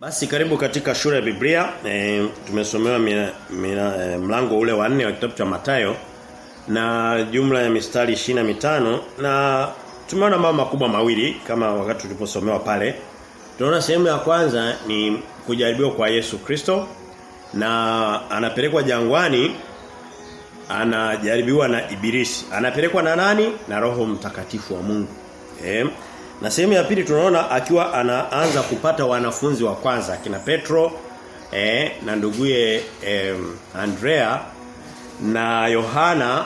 Basi karibu katika shule ya Biblia. E, tumesomewa e, mlango ule wa 4 wa kitabu cha Matayo na jumla ya mistari ishina mitano na tumeona mambo makubwa mawili kama wakati tuliposomewa pale. Tunaona sehemu ya kwanza ni kujaribiwa kwa Yesu Kristo na anapelekwa jangwani anajaribiwa na ibilisi. Anapelekwa na nani? Na Roho Mtakatifu wa Mungu. Eh? Na sehemu ya pili tunaona akiwa anaanza kupata wanafunzi wa kwanza kina Petro eh, na nduguye eh, Andrea na Yohana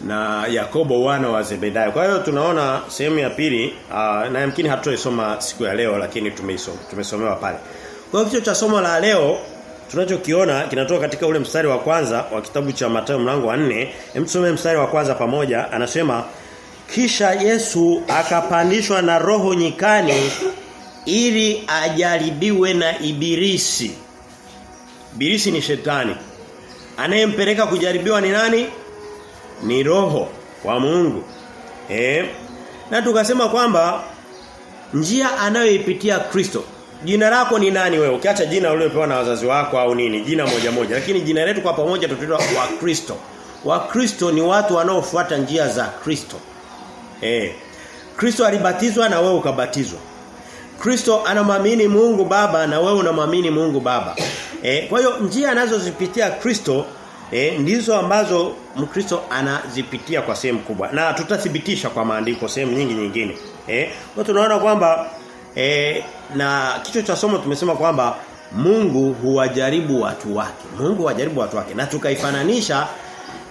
na Yakobo wana wa Zebedayo. Kwa hiyo tunaona sehemu ya pili uh, na yamkini hatutoisoma siku ya leo lakini tumeisoma tumesomewa pale. Kwa hiyo cha somo la leo tunachokiona kinatoka katika ule mstari wa kwanza wa kitabu cha Mathayo mlango wa 4. Hem mstari wa kwanza pamoja. Anasema kisha Yesu akapandishwa na roho nyikani ili ajaribiwe na ibilisi. Ibilisi ni shetani. Anayempeleka kujaribiwa ni nani? Ni roho wa Mungu. Eh? Na tukasema kwamba njia anayoipitia Kristo. Jina lako ni nani wewe? Ukiacha jina uliopewa na wazazi wako au nini, jina moja moja. Lakini jina letu kwa pamoja tutaitwa wa Kristo. Wa Kristo ni watu wanaofuata njia za Kristo. Eh. Kristo alibatizwa na wewe ukabatizwa. Kristo anamwamini Mungu Baba na wewe unamwamini Mungu Baba. Eh, kwa hiyo njia anazozipitia Kristo eh, ndizo ambazo Mkristo anazipitia kwa sehemu kubwa. Na tutathibitisha kwa maandiko sehemu nyingi nyingine. Eh, kwa tunaona kwamba eh, na kichwa cha somo tumesema kwamba Mungu huwajaribu watu wake. Mungu huwajaribu watu wake. Na tukaifananisha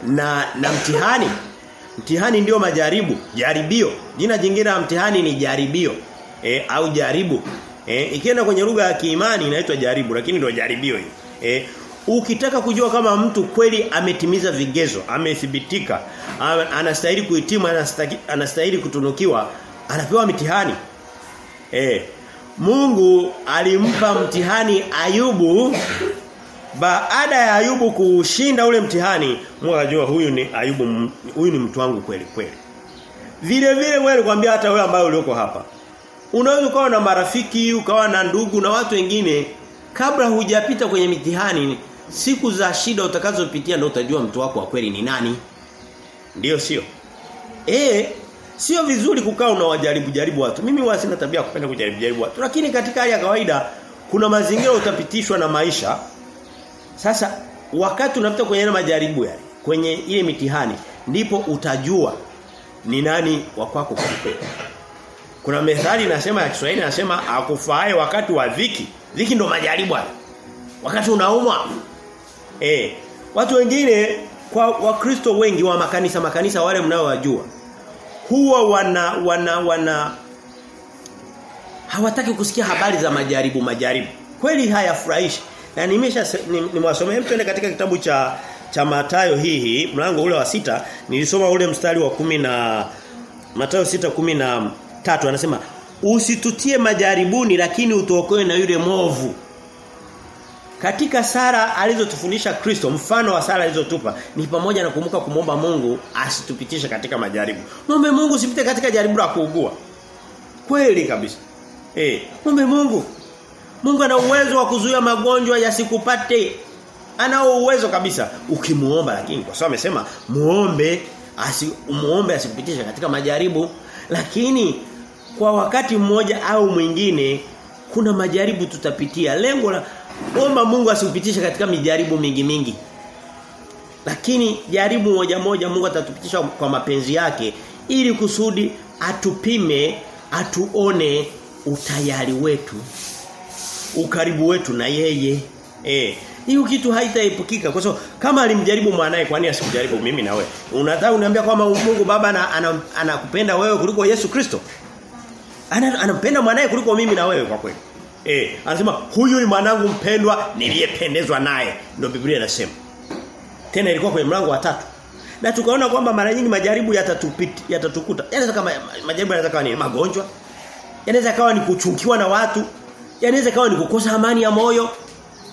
na na mtihani Mtihani ndio majaribu, jaribio. Jina jingine la mtihani ni jaribio. E, au jaribu. E, ikienda kwenye lugha ya kiimani inaitwa jaribu lakini ndio jaribio hii. E, ukitaka kujua kama mtu kweli ametimiza vigezo, amethibitika, anastahili kuhitimu, anastahili, kutunukiwa, anapewa mtihani E, Mungu alimpa mtihani Ayubu baada ya Ayubu kushinda ule mtihani, Mungu ajua huyu ni Ayubu huyu ni mtu wangu kweli kweli. Vile vile wewe nikwambia hata wewe ambaye ulioko hapa. Unaweza ukawa na marafiki, ukawa na ndugu na watu wengine kabla hujapita kwenye mitihani, siku za shida utakazopitia ndio utajua mtu wako wa kweli ni nani. Ndiyo sio? Eh, sio vizuri kukaa unawajaribu jaribu watu. Mimi huwa sina tabia kupenda kujaribu jaribu watu. Lakini katika hali ya kawaida kuna mazingira utapitishwa na maisha sasa wakati unapita kwenye majaribu yale, kwenye ile mitihani, ndipo utajua ni nani wa kwako. Kuna methali inasema ya Kiswahili inasema akufae wakati wa dhiki. Dhiki ndo majaribu haya. Wakati unaumwa. Eh, watu wengine kwa wakristo wengi wa makanisa makanisa wale mnaowajua huwa wana wana wana hawataki kusikia habari za majaribu majaribu. Kweli hayafurahishi. Na nimesha nimewasomea twende katika kitabu cha cha Mathayo hii mlango ule wa sita nilisoma ule mstari wa kumi na Mathayo sita kumi na tatu anasema usitutie majaribuni lakini utuokoe na yule mwovu. Katika sara alizotufundisha Kristo mfano wa sara alizotupa ni pamoja na kumuka kumomba Mungu asitupitishe katika majaribu. Muombe Mungu usipite katika jaribu la kuugua. Kweli kabisa. Eh, muombe Mungu Mungu ana uwezo wa kuzuia magonjwa yasikupate. Ana uwezo kabisa ukimuomba lakini kwa sababu amesema muombe asi muombe katika majaribu lakini kwa wakati mmoja au mwingine kuna majaribu tutapitia. Lengo la omba Mungu asikupitishe katika mijaribu mingi mingi. Lakini jaribu moja moja Mungu atatupitisha kwa mapenzi yake ili kusudi atupime, atuone utayari wetu ukaribu wetu na yeye. Eh, hiyo kitu haitaepukika kwa sababu kama alimjaribu mwanae kwa nini asikujaribu mimi na wewe? Unataka uniambia kwamba Mungu Baba anakupenda ana, ana wewe kuliko Yesu Kristo? Ana, anampenda mwanae kuliko mimi na wewe kwa kweli. Eh, anasema huyu ni mwanangu mpendwa niliyependezwa naye. Ndio Biblia inasema. Tena ilikuwa kwenye mlango wa tatu. Na tukaona kwamba mara nyingi majaribu yatatupita yatatukuta. Yanaweza kama majaribu yanaweza kama ni magonjwa. Yanaweza kawa ni kuchukiwa na watu. Yanaweza kawa ni kukosa amani ya moyo.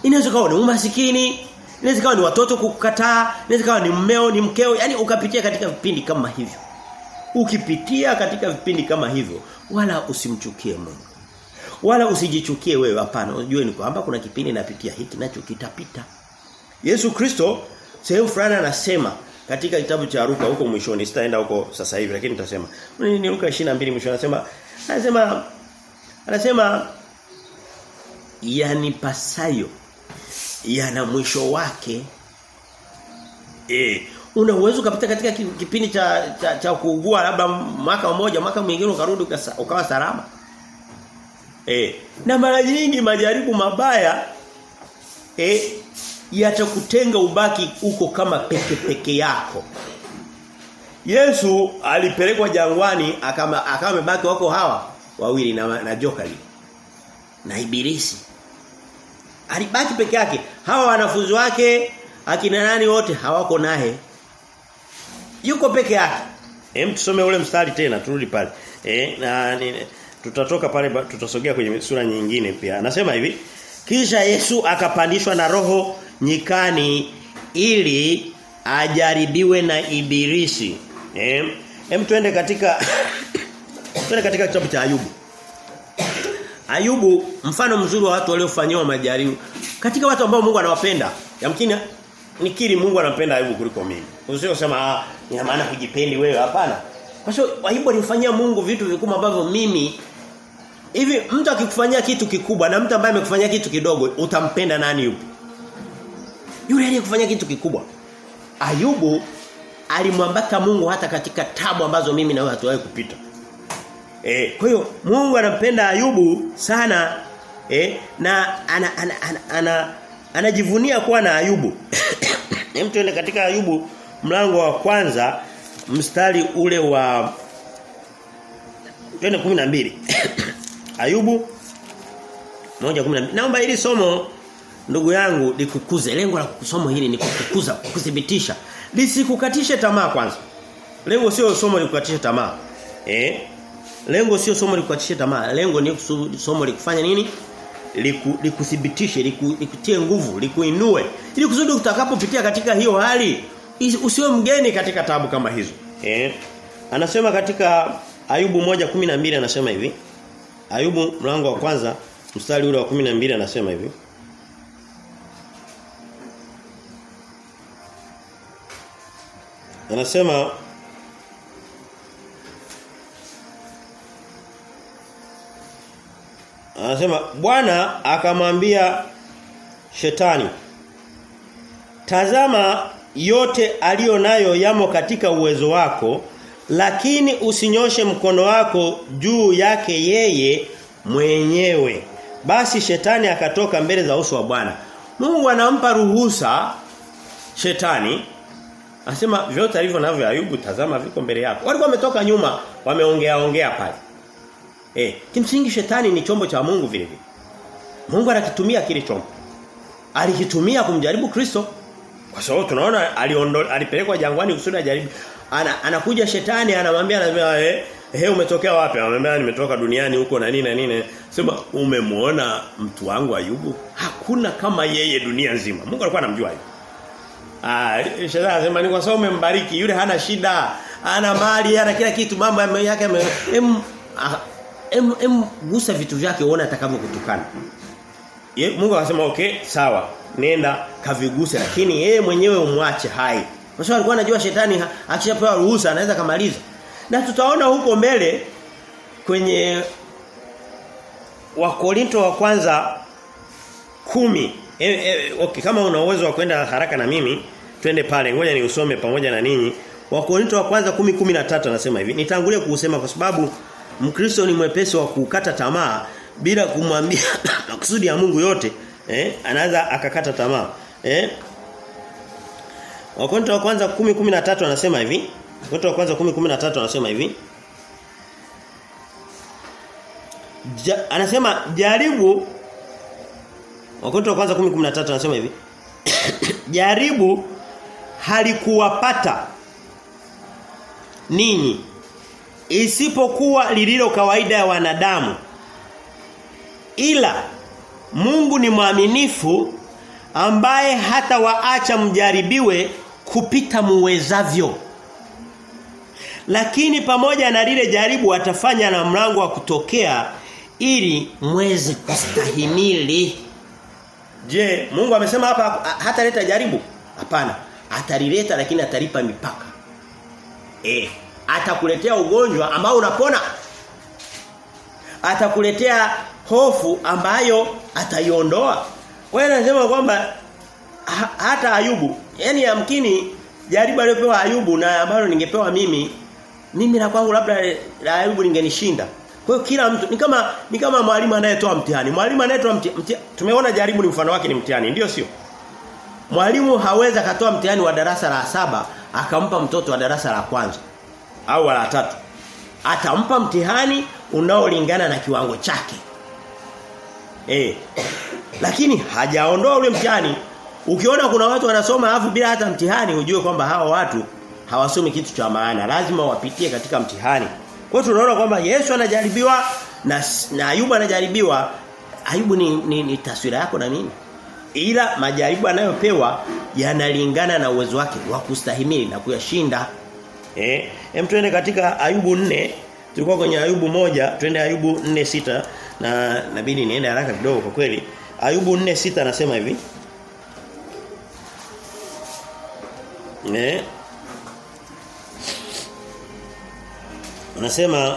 Inaweza kawa ni umasikini. Inaweza kawa ni watoto kukukataa. Inaweza kawa ni mmeo, ni mkeo. Yaani ukapitia katika vipindi kama hivyo. Ukipitia katika vipindi kama hivyo, wala usimchukie Mungu. Wala usijichukie wewe hapana. Unajua ni kwamba kuna kipindi napitia hiki nacho kitapita. Yesu Kristo sehemu fulani anasema katika kitabu cha Luka huko mwishoni sitaenda huko sasa hivi lakini nitasema. Ni Luka 22 mwishoni anasema anasema anasema yanipasayo yana mwisho wake. Eh, una uwezo ukapita katika kipindi cha cha, cha kuugua labda mwaka mmoja, mwaka mwingine ukarudi ukawa salama. Eh, na mara nyingi majaribu mabaya eh yatakutenga ubaki uko kama peke peke yako. Yesu alipelekwa jangwani akama akawa amebaki wako hawa wawili na, na jokali na ibilisi. Alibaki peke yake. Hawa wanafunzi wake akina nani wote hawako naye. Yuko peke yake. Hem tusome ule mstari tena turudi pale. Eh na nini tutatoka pale tutasogea kwenye sura nyingine pia. Anasema hivi, kisha Yesu akapandishwa na roho nyikani ili ajaribiwe na ibilisi. Eh hem tuende katika tuende katika kitabu cha Ayubu. Ayubu mfano mzuri wa watu waliofanyiwa majaribu. Katika watu ambao Mungu anawapenda. Yamkini nikiri Mungu anampenda Ayubu kuliko mimi. Usio sema ah ina maana kujipendi wewe hapana. Kwa sababu Ayubu alimfanyia Mungu vitu vikubwa ambavyo mimi hivi mtu akikufanyia kitu kikubwa na mtu ambaye amekufanyia kitu kidogo utampenda nani yupo? Yule aliyekufanyia kitu kikubwa. Ayubu alimwambata Mungu hata katika tabu ambazo mimi na wewe hatuwahi kupita. Eh, kwa hiyo Mungu anampenda Ayubu sana eh, na ana, ana, ana, ana anajivunia kuwa na Ayubu. Hem tuende katika Ayubu mlango wa kwanza mstari ule wa twende 12. Ayubu 1:12. Naomba hili somo ndugu yangu likukuze. Lengo la somo hili ni kukukuza, kuthibitisha. Lisikukatishe tamaa kwanza. Lengo sio somo likukatishe tamaa. Eh? Lengo sio somo likukatishe tamaa. Lengo ni somo likufanya nini? Liku, likuthibitishe, liku, likutie nguvu, likuinue. Ili kusudi utakapopitia katika hiyo hali usiwe mgeni katika tabu kama hizo. Eh? Anasema katika Ayubu 1:12 anasema hivi. Ayubu mlango wa kwanza mstari ule wa 12 anasema hivi. Anasema Anasema Bwana akamwambia shetani Tazama yote aliyo nayo yamo katika uwezo wako lakini usinyoshe mkono wako juu yake yeye mwenyewe. Basi shetani akatoka mbele za uso wa Bwana. Mungu anampa ruhusa shetani Anasema vyote alivyo navyo Ayubu tazama viko mbele yako. Walikuwa wametoka nyuma, wameongea ongea pale. Eh, kimsingi shetani ni chombo cha Mungu vile vile. Mungu anakitumia kile chombo. Alikitumia kumjaribu Kristo. Kwa sababu tunaona aliondo alipelekwa jangwani kusudi ajaribu. Ana, anakuja shetani anamwambia anasema eh he umetokea wapi? Anamwambia nimetoka duniani huko na nini na nini. Sema umemwona mtu wangu Ayubu? Hakuna kama yeye dunia nzima. Mungu alikuwa anamjua hiyo. Ah, shetani anasema ni kwa sababu umembariki yule hana shida. Ana mali, ana kila kitu, mambo yake em em, em gusa vitu vyake uone atakavyokutukana. Mungu akasema okay, sawa. Nenda kaviguse lakini yeye mwenyewe umwache hai. Kwa sababu alikuwa anajua shetani akishapewa ruhusa anaweza kamaliza. Na tutaona huko mbele kwenye Wakorinto wa kwanza kumi e, e, okay kama una uwezo wa kwenda haraka na mimi twende pale ngoja ni usome pamoja na ninyi Wakorinto wa kwanza 10:13 anasema hivi nitangulia kuusema kwa sababu Mkristo ni mwepesi wa kukata tamaa bila kumwambia makusudi ya Mungu yote eh anaweza akakata tamaa eh. Wakonto wa kwanza 10:13 anasema hivi. Wakonto wa kwanza 10:13 anasema hivi. Ja, anasema jaribu Wakonto wa kwanza 10:13 anasema hivi. Jaribu halikuwapata ninyi isipokuwa lililo kawaida ya wanadamu ila Mungu ni mwaminifu ambaye hata waacha mjaribiwe kupita muwezavyo lakini pamoja na lile jaribu atafanya na mlango wa kutokea ili mweze kustahimili. Je, Mungu amesema hapa hataleta jaribu? Hapana. Atalileta lakini atalipa mipaka. Eh, atakuletea ugonjwa ambao unapona. Atakuletea hofu ambayo ataiondoa. Wewe unasema kwamba ha, hata Ayubu, yani yamkini jaribu aliyopewa Ayubu na ambalo ningepewa mimi, mimi na kwangu labda la Ayubu lingenishinda. Kwa kila mtu ni kama ni kama mwalimu anayetoa mtihani. Mwalimu anayetoa mtihani, tumeona jaribu ni mfano wake ni mtihani, ndio sio? Mwalimu hawezi akatoa mtihani wa darasa la saba akampa mtoto wa darasa la kwanza au wala tatu. Atampa mtihani unaolingana na kiwango chake. Eh. Lakini hajaondoa ule mtihani. Ukiona kuna watu wanasoma afu bila hata mtihani ujue kwamba hawa watu hawasomi kitu cha maana. Lazima wapitie katika mtihani. Kwa hiyo tunaona kwamba Yesu anajaribiwa na, na Ayubu anajaribiwa. Ayubu ni, ni, ni taswira yako na mimi. Ila majaribu anayopewa yanalingana na uwezo wake wa kustahimili na kuyashinda. Eh, hem tuende katika Ayubu 4. Tulikuwa kwenye Ayubu moja, twende Ayubu 4:6 na nabidi niende haraka kidogo kwa kweli. Ayubu 4:6 anasema hivi. Eh. Anasema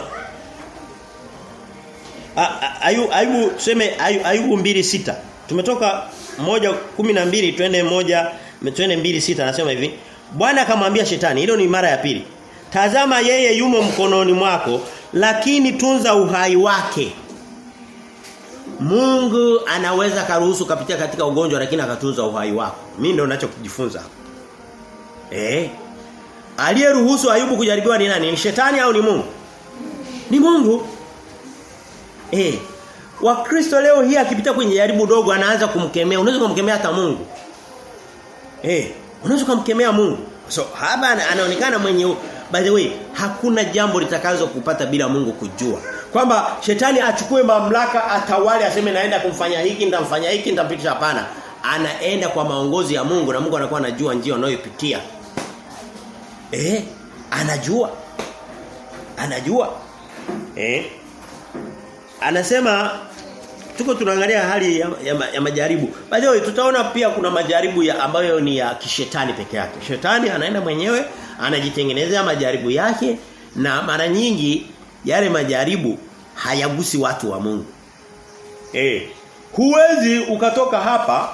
Ayubu Ayubu tuseme Ayubu 2:6. Tumetoka moja kumi na mbili twende moja twende mbili sita anasema hivi Bwana akamwambia shetani hilo ni mara ya pili Tazama yeye yumo mkononi mwako lakini tunza uhai wake Mungu anaweza karuhusu kapitia katika ugonjwa lakini akatunza uhai wako mimi ndio ninachokujifunza Eh Aliyeruhusu Ayubu kujaribiwa ni nani? Ni shetani au ni Mungu? Ni Mungu. Eh Wakristo leo hii akipita kwenye jaribu dogo anaanza kumkemea. Unaweza kumkemea hata Mungu. Eh, unaweza kumkemea Mungu. So hapa anaonekana mwenye by the way hakuna jambo litakazo kupata bila Mungu kujua. Kwamba shetani achukue mamlaka atawale aseme naenda kumfanya hiki nitamfanya hiki nitampitisha hapana. Anaenda kwa maongozi ya Mungu na Mungu anakuwa anajua njia anayopitia. Eh, anajua. Anajua. Eh? Anasema tuko tunaangalia hali ya, ya, ya majaribu. By the way tutaona pia kuna majaribu ya ambayo ni ya kishetani peke yake. Shetani anaenda mwenyewe anajitengenezea majaribu yake na mara nyingi yale majaribu hayagusi watu wa Mungu. Eh. Huwezi ukatoka hapa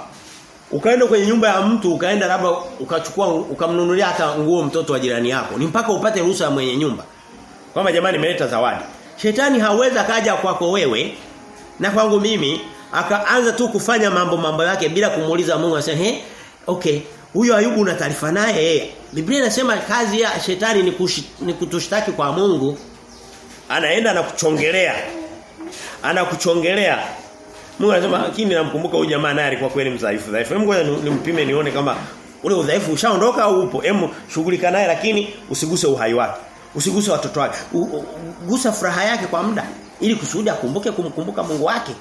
ukaenda kwenye nyumba ya mtu ukaenda labda ukachukua ukamnunulia hata nguo mtoto wa jirani yako. Ni mpaka upate ruhusa ya mwenye nyumba. Kwamba jamani nimeleta zawadi. Shetani hawezi kaja kwako wewe na kwangu mimi akaanza tu kufanya mambo mambo yake bila kumuuliza Mungu anasema he okay huyo Ayubu una taarifa naye Biblia inasema kazi ya shetani ni, kushi, ni kutushtaki kwa Mungu. Anaenda na kuchongelea. Anakuchongelea. Mungu anasema lakini namkumbuka huyu jamaa naye alikuwa kweli mdhaifu dhaifu. Hebu ngoja nimpime nione kama ule udhaifu ushaondoka au upo. Hebu shughulika naye lakini usiguse uhai wake. Usiguse watoto wake. Gusa furaha yake kwa muda ili kusudi akumbuke kumkumbuka Mungu wake.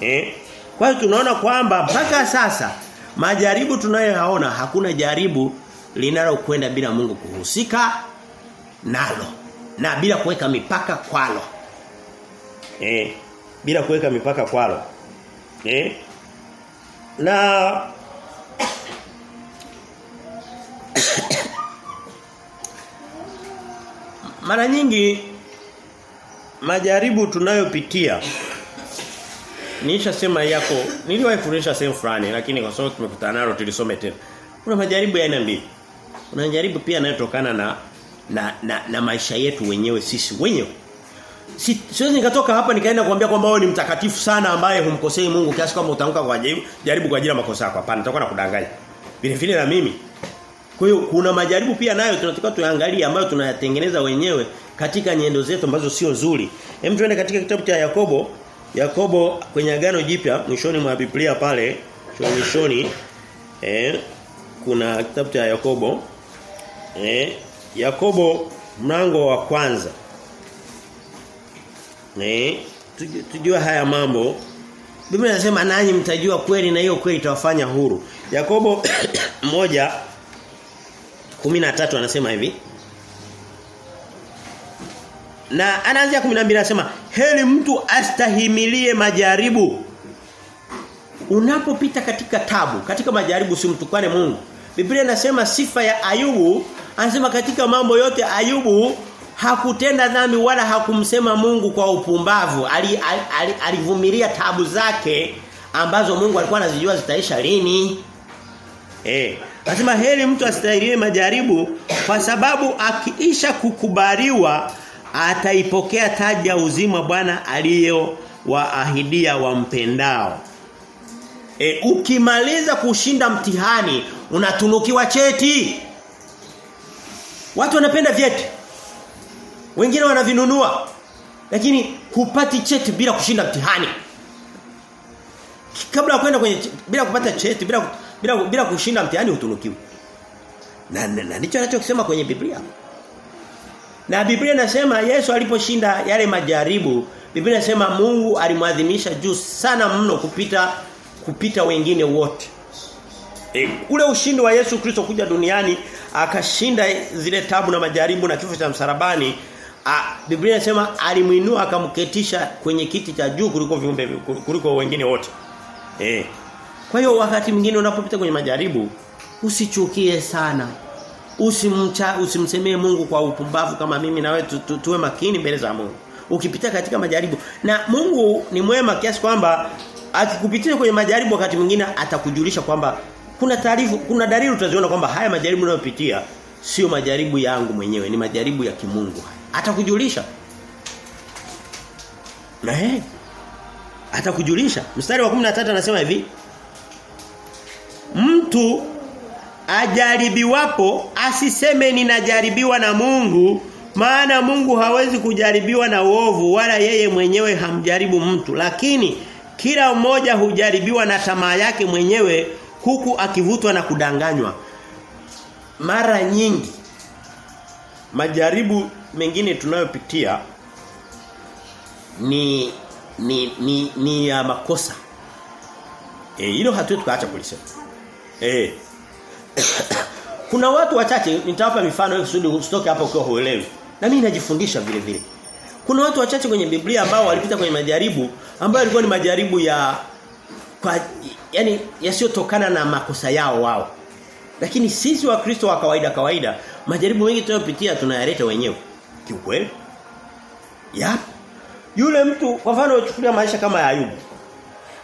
Eh? Kwa hiyo tunaona kwamba mpaka sasa majaribu tunayoyaona hakuna jaribu linalokwenda bila Mungu kuhusika nalo na bila kuweka mipaka kwalo. Eh? Bila kuweka mipaka kwalo. Eh? Na mara nyingi majaribu tunayopitia nishasema yako niliwahi kufundisha sehemu fulani lakini kwa sababu tumekutana nalo tulisome tena. Kuna majaribu ya aina mbili. Kuna majaribu pia yanayotokana na na, na na maisha yetu wenyewe sisi wenyewe. Si, siwezi nikatoka hapa nikaenda kuambia kwamba wewe ni mtakatifu sana ambaye humkosei Mungu kiasi kwamba utaanguka kwa jaribu, jaribu kwa ajili ya makosa yako. Hapana, nitakuwa nakudanganya. Vile vile na mimi. Kwa hiyo kuna majaribu pia nayo tunatakiwa tuangalie ambayo tunayatengeneza wenyewe katika nyendo zetu ambazo sio nzuri. Hem tuende katika kitabu cha Yakobo. Yakobo kwenye agano jipya mwishoni mwa Biblia pale mwishoni eh kuna kitabu cha Yakobo. Eh Yakobo mlango wa kwanza. Eh tujue haya mambo. Biblia inasema nanyi mtajua kweli na hiyo kweli itawafanya huru. Yakobo moja 13 anasema hivi na anaanzia 12 anasema heli mtu astahimilie majaribu. Unapopita katika tabu, katika majaribu usimtukane Mungu. Biblia inasema sifa ya Ayubu, anasema katika mambo yote Ayubu hakutenda dhambi wala hakumsema Mungu kwa upumbavu. Alivumilia ali, ali, ali tabu zake ambazo Mungu alikuwa anazijua zitaisha lini. Eh, anasema heri mtu astahimilie majaribu kwa sababu akiisha kukubaliwa ataipokea taji ya uzima Bwana aliyo waahidia wampendao. E, ukimaliza kushinda mtihani unatunukiwa cheti. Watu wanapenda vyeti. Wengine wanavinunua. Lakini hupati cheti bila kushinda mtihani. Kabla ya kwenda kwenye bila kupata cheti, bila bila bila kushinda mtihani utunukiwa. Na na ndicho anachokisema kwenye Biblia. Na Biblia inasema Yesu aliposhinda yale majaribu, Biblia inasema Mungu alimwadhimisha juu sana mno kupita kupita wengine wote. E, ule ushindi wa Yesu Kristo kuja duniani akashinda zile tabu na majaribu na kifo cha msalabani a, Biblia inasema alimuinua akamketisha kwenye kiti cha juu kuliko viumbe kuliko wengine wote. Eh. Kwa hiyo wakati mwingine unapopita kwenye majaribu usichukie sana. Usimcha usimsemee Mungu kwa upumbavu kama mimi na wewe tu, tu, tuwe makini mbele za Mungu. Ukipita katika majaribu. Na Mungu ni mwema kiasi kwamba akikupitia kwenye majaribu wakati mwingine atakujulisha kwamba kuna taarifa kuna dalili utaziona kwamba haya majaribu unayopitia sio majaribu yangu mwenyewe ni majaribu ya kimungu. Atakujulisha. Na eh atakujulisha. Mstari wa 13 anasema hivi mtu ajaribiwapo asiseme ninajaribiwa na Mungu maana Mungu hawezi kujaribiwa na uovu wala yeye mwenyewe hamjaribu mtu. Lakini kila mmoja hujaribiwa na tamaa yake mwenyewe huku akivutwa na kudanganywa. Mara nyingi majaribu mengine tunayopitia ni ni ni ni ya makosa. Eh hilo hatuwezi tukaacha kulisema. Eh kuna watu wachache nitawapa mifano kusudi usitoke hapa ukiwa huelewi. Na mimi najifundisha vile vile. Kuna watu wachache kwenye Biblia ambao walipita kwenye majaribu ambayo yalikuwa ni majaribu ya kwa yani yasiyotokana na makosa yao wao. Lakini sisi wa Kristo wa kawaida kawaida majaribu mengi tunayopitia tunayaleta wenyewe. Kiukweli? Ya yule mtu kwa mfano chukulia maisha kama ya Ayubu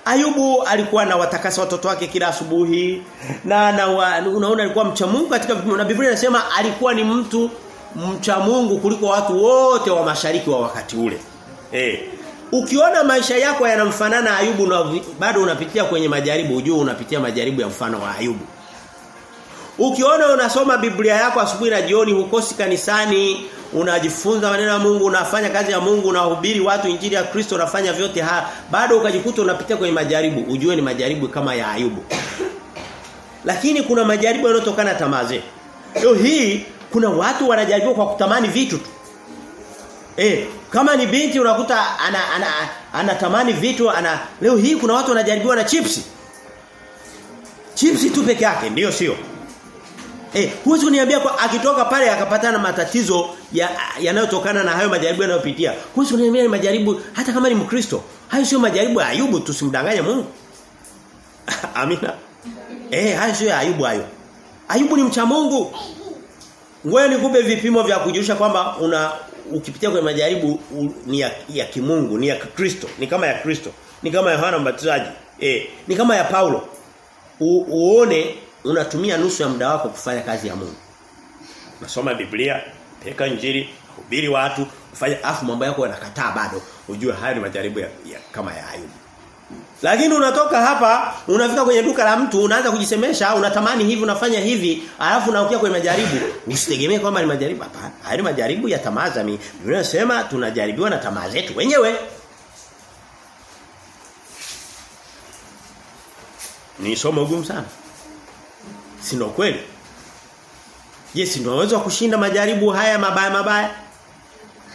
Ayubu alikuwa na watakasa watoto wake kila asubuhi na, na unaona alikuwa mcha Mungu katika na Biblia inasema alikuwa ni mtu mcha Mungu kuliko watu wote wa mashariki wa wakati ule. Eh. Ukiona maisha yako yanamfanana Ayubu na bado unapitia kwenye majaribu, ujue unapitia majaribu ya mfano wa Ayubu. Ukiona unasoma Biblia yako asubuhi na jioni hukosi kanisani, unajifunza maneno ya Mungu, unafanya kazi ya Mungu, unahubiri watu injili ya Kristo, unafanya vyote haya, bado ukajikuta unapitia kwenye majaribu, ujue ni majaribu kama ya Ayubu. Lakini kuna majaribu yanayotokana na tamaa zetu. Leo hii kuna watu wanajaribiwa kwa kutamani vitu tu. Eh, kama ni binti unakuta ana ana anatamani vitu ana leo hii kuna watu wanajaribiwa na chipsi. Chipsi tu peke yake ndio sio. Eh, huwezi kuniambia kwa akitoka pale akapatana matatizo yanayotokana ya na hayo majaribu yanayopitia. Huwezi kuniambia ni majaribu hata kama ni Mkristo. Hayo sio majaribu ya Ayubu tusimdanganye Mungu. Amina. Eh, hayo sio ya Ayubu hayo. Ayubu ni mcha Mungu. Ngoja nikupe vipimo vya kujulisha kwamba una ukipitia kwenye majaribu u, ni ya, ya kimungu, ni ya Kristo, ni kama ya Kristo, ni kama Yohana Mbatizaji, eh, ni kama ya Paulo. U, uone unatumia nusu ya muda wako kufanya kazi ya Mungu. Unasoma Biblia, peka njiri hubiri watu, ufanye afu mambo yako yanakataa bado, ujue hayo ni majaribu ya, ya kama ya Ayubu. Lakini unatoka hapa, unafika kwenye duka la mtu, unaanza kujisemesha, unatamani hivi, unafanya hivi, alafu unaokia kwenye majaribu. Usitegemee kwamba ni majaribu hapana. Hayo ni majaribu ya tamaa za mimi. Inasema tunajaribiwa na tamaa zetu wenyewe. Ni somo gumu sana. Si ndio kweli? Yes, ndio uwezo wa kushinda majaribu haya mabaya mabaya.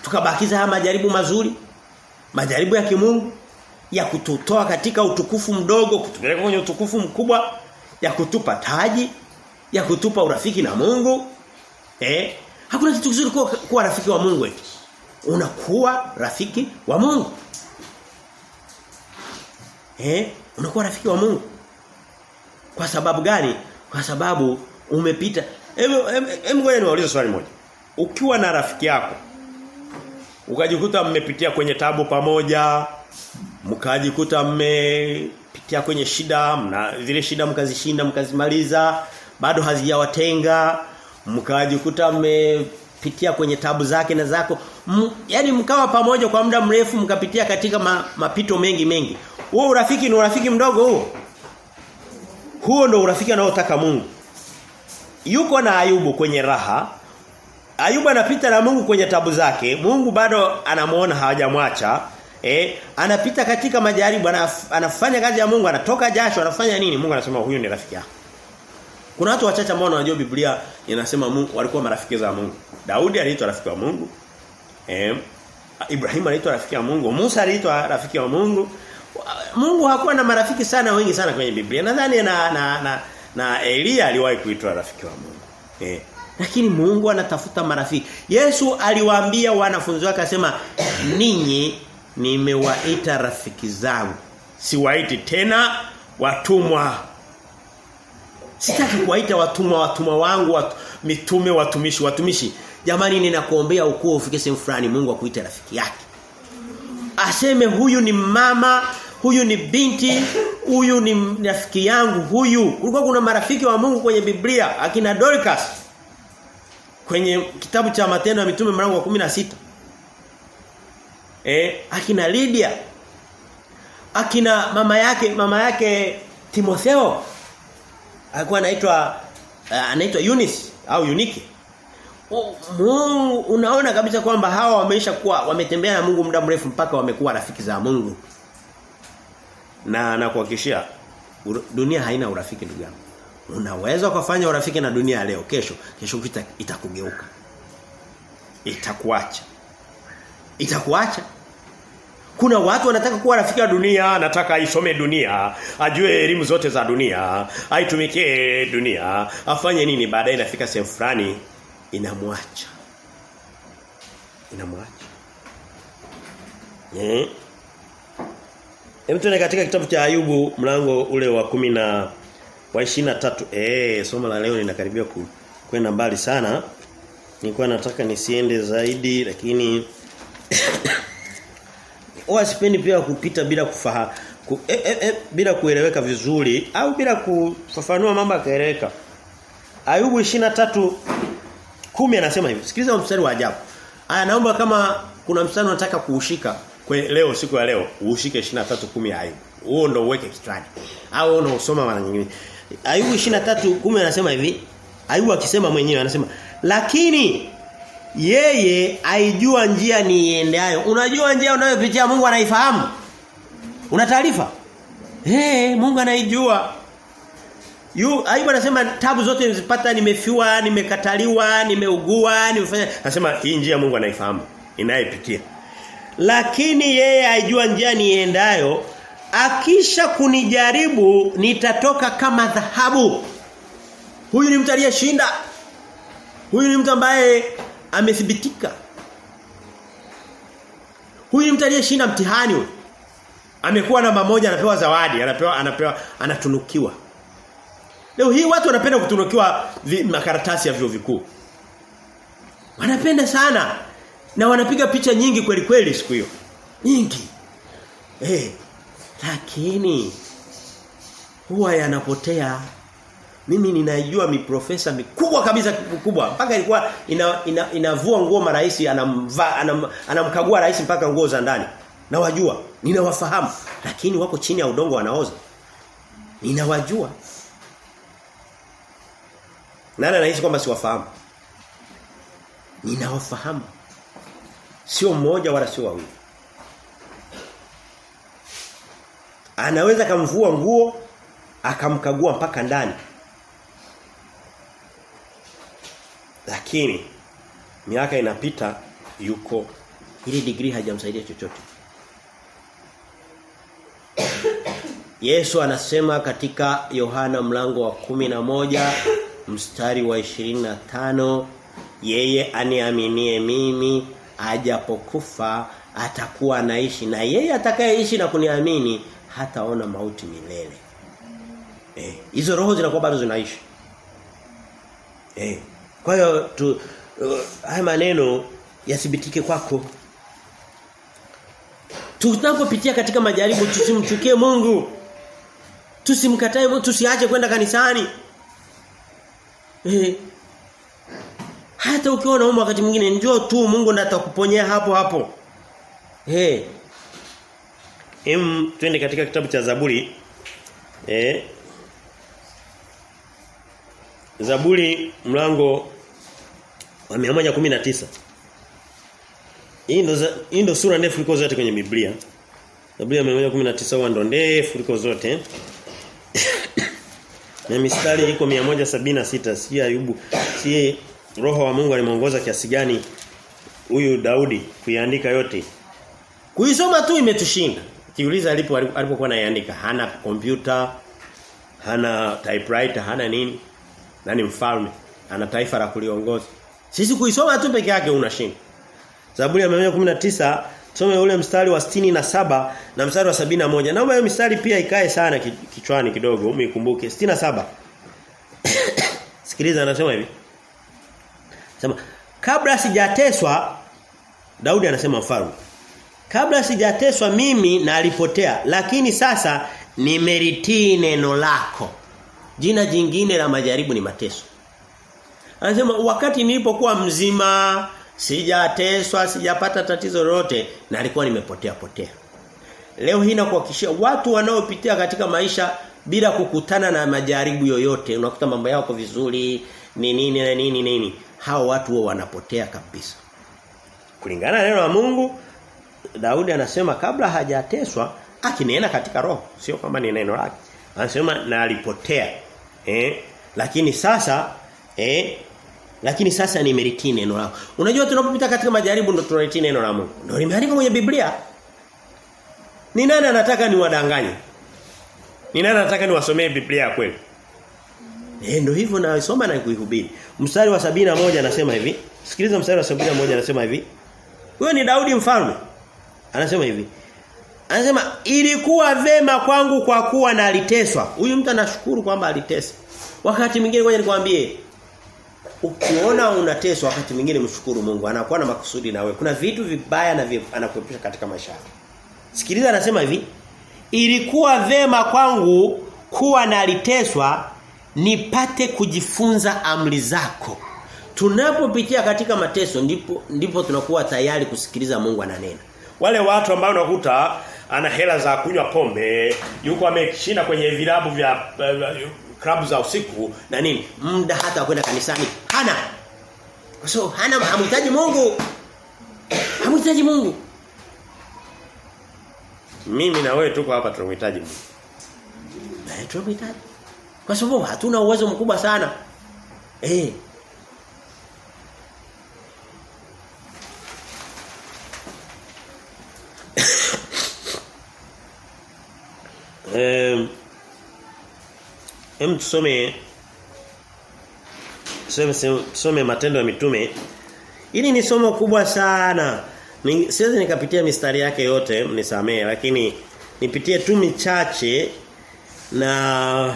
Tukabakiza haya majaribu mazuri. Majaribu ya kimungu ya kututoa katika utukufu mdogo kutupeleka kwenye utukufu mkubwa ya kutupa taji ya kutupa urafiki na Mungu eh hakuna kitu kizuri kuwa, kuwa rafiki wa Mungu eti unakuwa rafiki wa Mungu. Eh, unakuwa rafiki wa Mungu. Kwa sababu gani? Kwa sababu umepita. Hebu ngoja niwaulize swali moja. Ukiwa na rafiki yako ukajikuta mmepitia kwenye tabu pamoja, mkajikuta mmepitia kwenye shida, mna zile shida mkazishinda, mkazimaliza, bado hazijawatenga, mkajikuta mmepitia kwenye tabu zake na zako. M, yani mkawa pamoja kwa muda mrefu mkapitia katika ma, mapito mengi mengi. Huo urafiki ni urafiki mdogo huo. Huo ndo urafiki anaotaka Mungu. Yuko na Ayubu kwenye raha. Ayubu anapita na Mungu kwenye tabu zake. Mungu bado anamuona hawajamwacha. Eh, anapita katika majaribu, anaf, anafanya kazi ya Mungu, anatoka jasho, anafanya nini? Mungu anasema huyu ni rafiki yako. Kuna watu wachache ambao wanajua Biblia inasema Mungu walikuwa marafiki za Mungu. Daudi aliitwa rafiki wa Mungu. Eh, Ibrahim aliitwa rafiki wa Mungu. Musa aliitwa rafiki wa Mungu. Mungu hakuwa na marafiki sana wengi sana kwenye Biblia. Nadhani na na na, na Elia aliwahi kuitwa rafiki wa Mungu. Eh. Lakini Mungu anatafuta marafiki. Yesu aliwaambia wanafunzi wake akasema ninyi nimewaita rafiki zangu. Siwaiti tena watumwa. Sitaki kuwaita watumwa watumwa wangu watu, mitume watumishi watumishi. Jamani ninakuombea ukuu ufike sehemu fulani Mungu akuite rafiki yake. Aseme huyu ni mama, huyu ni binti, huyu ni rafiki yangu huyu. Kulikuwa kuna marafiki wa Mungu kwenye Biblia akina Dorcas kwenye kitabu cha Matendo ya Mitume mlango wa 16. Eh, akina Lydia. Akina mama yake, mama yake Timotheo. Alikuwa anaitwa uh, anaitwa Eunice au Eunike. Unaona kabisa kwamba hawa wameisha kuwa wametembea na Mungu muda mrefu mpaka wamekuwa rafiki za Mungu. Na nakuhakikishia dunia haina urafiki ndugu yangu. Unaweza kufanya urafiki na dunia leo kesho, kesho itakugeuka. Itakuacha. Itakuacha. Kuna watu wanataka kuwa rafiki wa dunia, anataka aisome dunia, ajue elimu zote za dunia, aitumikie dunia, afanye nini baadaye inafika sehemu fulani inamwacha. Inamwacha. Eh? Hebu katika kitabu cha Ayubu mlango ule wa kumi na wa 23. Eh, somo la leo linakaribia kwenda mbali sana. Nilikuwa nataka nisiende zaidi lakini wasipendi pia kupita bila kufahamu ku, eh, eh, eh, bila kueleweka vizuri au bila kufafanua mambo yakaeleweka. Ayubu 23 kumi anasema hivi. Sikiliza mstari wa ajabu. Aya naomba kama kuna mstari unataka kuushika kwe leo siku ya leo uushike 23:10 ya Ayubu. Huo ndio uweke kichwani. Au unaosoma mara nyingine. Ayubu 23:10 anasema hivi. Ayubu akisema mwenyewe anasema lakini yeye aijua njia niiendeayo. Unajua njia unayopitia Mungu anaifahamu? Una taarifa? Eh, hey, Mungu anaijua. Yu Ayubu anasema tabu zote nilizipata nimefiwa, nimekataliwa, nimeugua, nimefanya anasema hii njia Mungu anaifahamu inayepitia. Lakini yeye aijua njia niendayo, akisha kunijaribu nitatoka kama dhahabu. Huyu ni mtu aliyeshinda. Huyu ni mtu ambaye amethibitika. Huyu ni mtu aliyeshinda mtihani. Amekuwa namba moja anapewa zawadi, anapewa anapewa anatunukiwa. Leo hii watu wanapenda kutunukiwa makaratasi ya vyuo vikuu. Wanapenda sana na wanapiga picha nyingi kweli kweli siku hiyo. Nyingi. Eh. Lakini huwa yanapotea mimi ninajua miprofesa mikubwa kabisa kubwa mpaka ilikuwa ina, ina, inavua nguo marais anamva anam, anamkagua rais mpaka nguo za ndani nawajua ninawafahamu lakini wako chini ya udongo wanaoza ninawajua nani anahisi kwamba siwafahamu. Ninawafahamu. Sio mmoja wala sio wawili. Anaweza kamvua nguo akamkagua mpaka ndani. Lakini miaka inapita yuko. Ili degree hajamsaidia chochote. Yesu anasema katika Yohana mlango wa kumi na moja mstari wa 25 yeye aniaminie mimi ajapokufa atakuwa anaishi na yeye atakayeishi na kuniamini hataona mauti milele. Eh, hizo roho zinakuwa bado zinaishi. Eh. Kwa hiyo tu uh, haya maneno yathibitike kwako. Tunapopitia katika majaribu tusimchukie Mungu. Tusimkatae Mungu, tusiache kwenda kanisani. Eh. Hata ukiwa unaumwa wakati mwingine njoo tu Mungu ndiye atakuponyea hapo hapo. Eh. Em twende katika kitabu cha Zaburi. Eh. Zaburi mlango wa 119. Hii ndo hii ndo sura ndefu kuliko zote kwenye Biblia. Zaburi ya 119 huwa ndo ndefu kuliko zote. Na mistari iko 176 si Ayubu si roho wa Mungu alimuongoza kiasi gani huyu Daudi kuiandika yote. Kuisoma tu imetushinda. Kiuliza alipo alipokuwa anaiandika hana kompyuta, hana typewriter, hana nini? Nani mfalme? Ana taifa la kuliongoza. Sisi kuisoma tu peke yake unashinda. Zaburi ya 119 Tusome ule mstari wa sitini na saba na mstari wa sabini na moja Naomba hiyo mstari pia ikae sana kichwani kidogo, umeikumbuke. na saba Sikiliza anasema hivi. Sema kabla sijateswa Daudi anasema mfalme. Kabla sijateswa mimi na alipotea lakini sasa nimeritii neno lako. Jina jingine la majaribu ni mateso. Anasema wakati nilipokuwa mzima sijateswa sijapata tatizo lolote na alikuwa nimepotea potea. Leo hii nakuhakikishia watu wanaopitia katika maisha bila kukutana na majaribu yoyote unakuta mambo yao vizuri ni nini na nini nini hao watu wao wanapotea kabisa. Kulingana na neno la Mungu Daudi anasema kabla hajateswa akinena katika roho sio kwamba ni neno lake. Anasema na alipotea. Eh? Lakini sasa eh lakini sasa nimelitii neno lako. Unajua tunapopita katika majaribu ndo tunalitii neno la Mungu. Ndio limeandikwa kwenye Biblia. Ni nani anataka niwadanganye? Ni nani anataka niwasomee Biblia kweli? Eh ndio hivyo na soma na kuihubiri. Mstari wa sabina moja anasema hivi. Sikiliza mstari wa sabina moja anasema hivi. Huyo ni Daudi mfalme. Anasema hivi. Anasema ilikuwa vema kwangu kwa kuwa naliteswa. Huyu mtu anashukuru kwamba aliteswa. Wakati mwingine ngoja nikwambie ukiona unateswa wakati mwingine mshukuru Mungu anakuwa na makusudi na wewe. Kuna vitu vibaya na anakuepusha katika maisha yako. Sikiliza anasema hivi. Ilikuwa vema kwangu kuwa naliteswa nipate kujifunza amri zako. Tunapopitia katika mateso ndipo ndipo tunakuwa tayari kusikiliza Mungu ananena. Wale watu ambao unakuta ana hela za kunywa pombe, yuko ameshinda kwenye vilabu vya uh, klabu za usiku na nini? Muda hata kwenda kanisani hana. Kwa sababu hana hamhitaji Mungu. Hamhitaji Mungu. Mimi na wewe tuko hapa tunamhitaji Mungu. Na tunamhitaji. Kwa sababu hatuna uwezo mkubwa sana. Eh. um, Hem tusome tusome tusome matendo ya mitume. Hili ni somo kubwa sana. Siwezi nikapitia mistari yake yote, mnisamee lakini nipitie tu michache na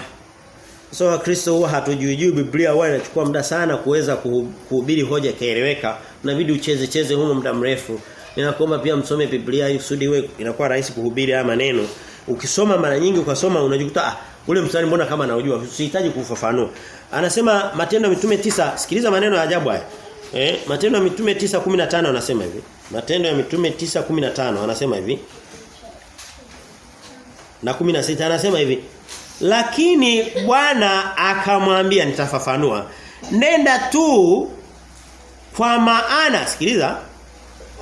so Wakristo huwa hatujui juu Biblia huwa inachukua muda sana kuweza kuhubiri hoja kaeleweka. Unabidi ucheze cheze humo muda mrefu. Ninakuomba pia msome Biblia kusudi iwe inakuwa rahisi kuhubiri haya maneno. Ukisoma mara nyingi ukasoma unajikuta ah, ule mstari mbona kama naujua usihitaji kufafanua. Anasema Matendo ya Mitume tisa sikiliza maneno ya ajabu haya. Eh, Matendo ya Mitume 9:15 anasema hivi. Matendo ya Mitume 9:15 anasema hivi. Na 16 anasema hivi. Lakini Bwana akamwambia nitafafanua. Nenda tu kwa maana sikiliza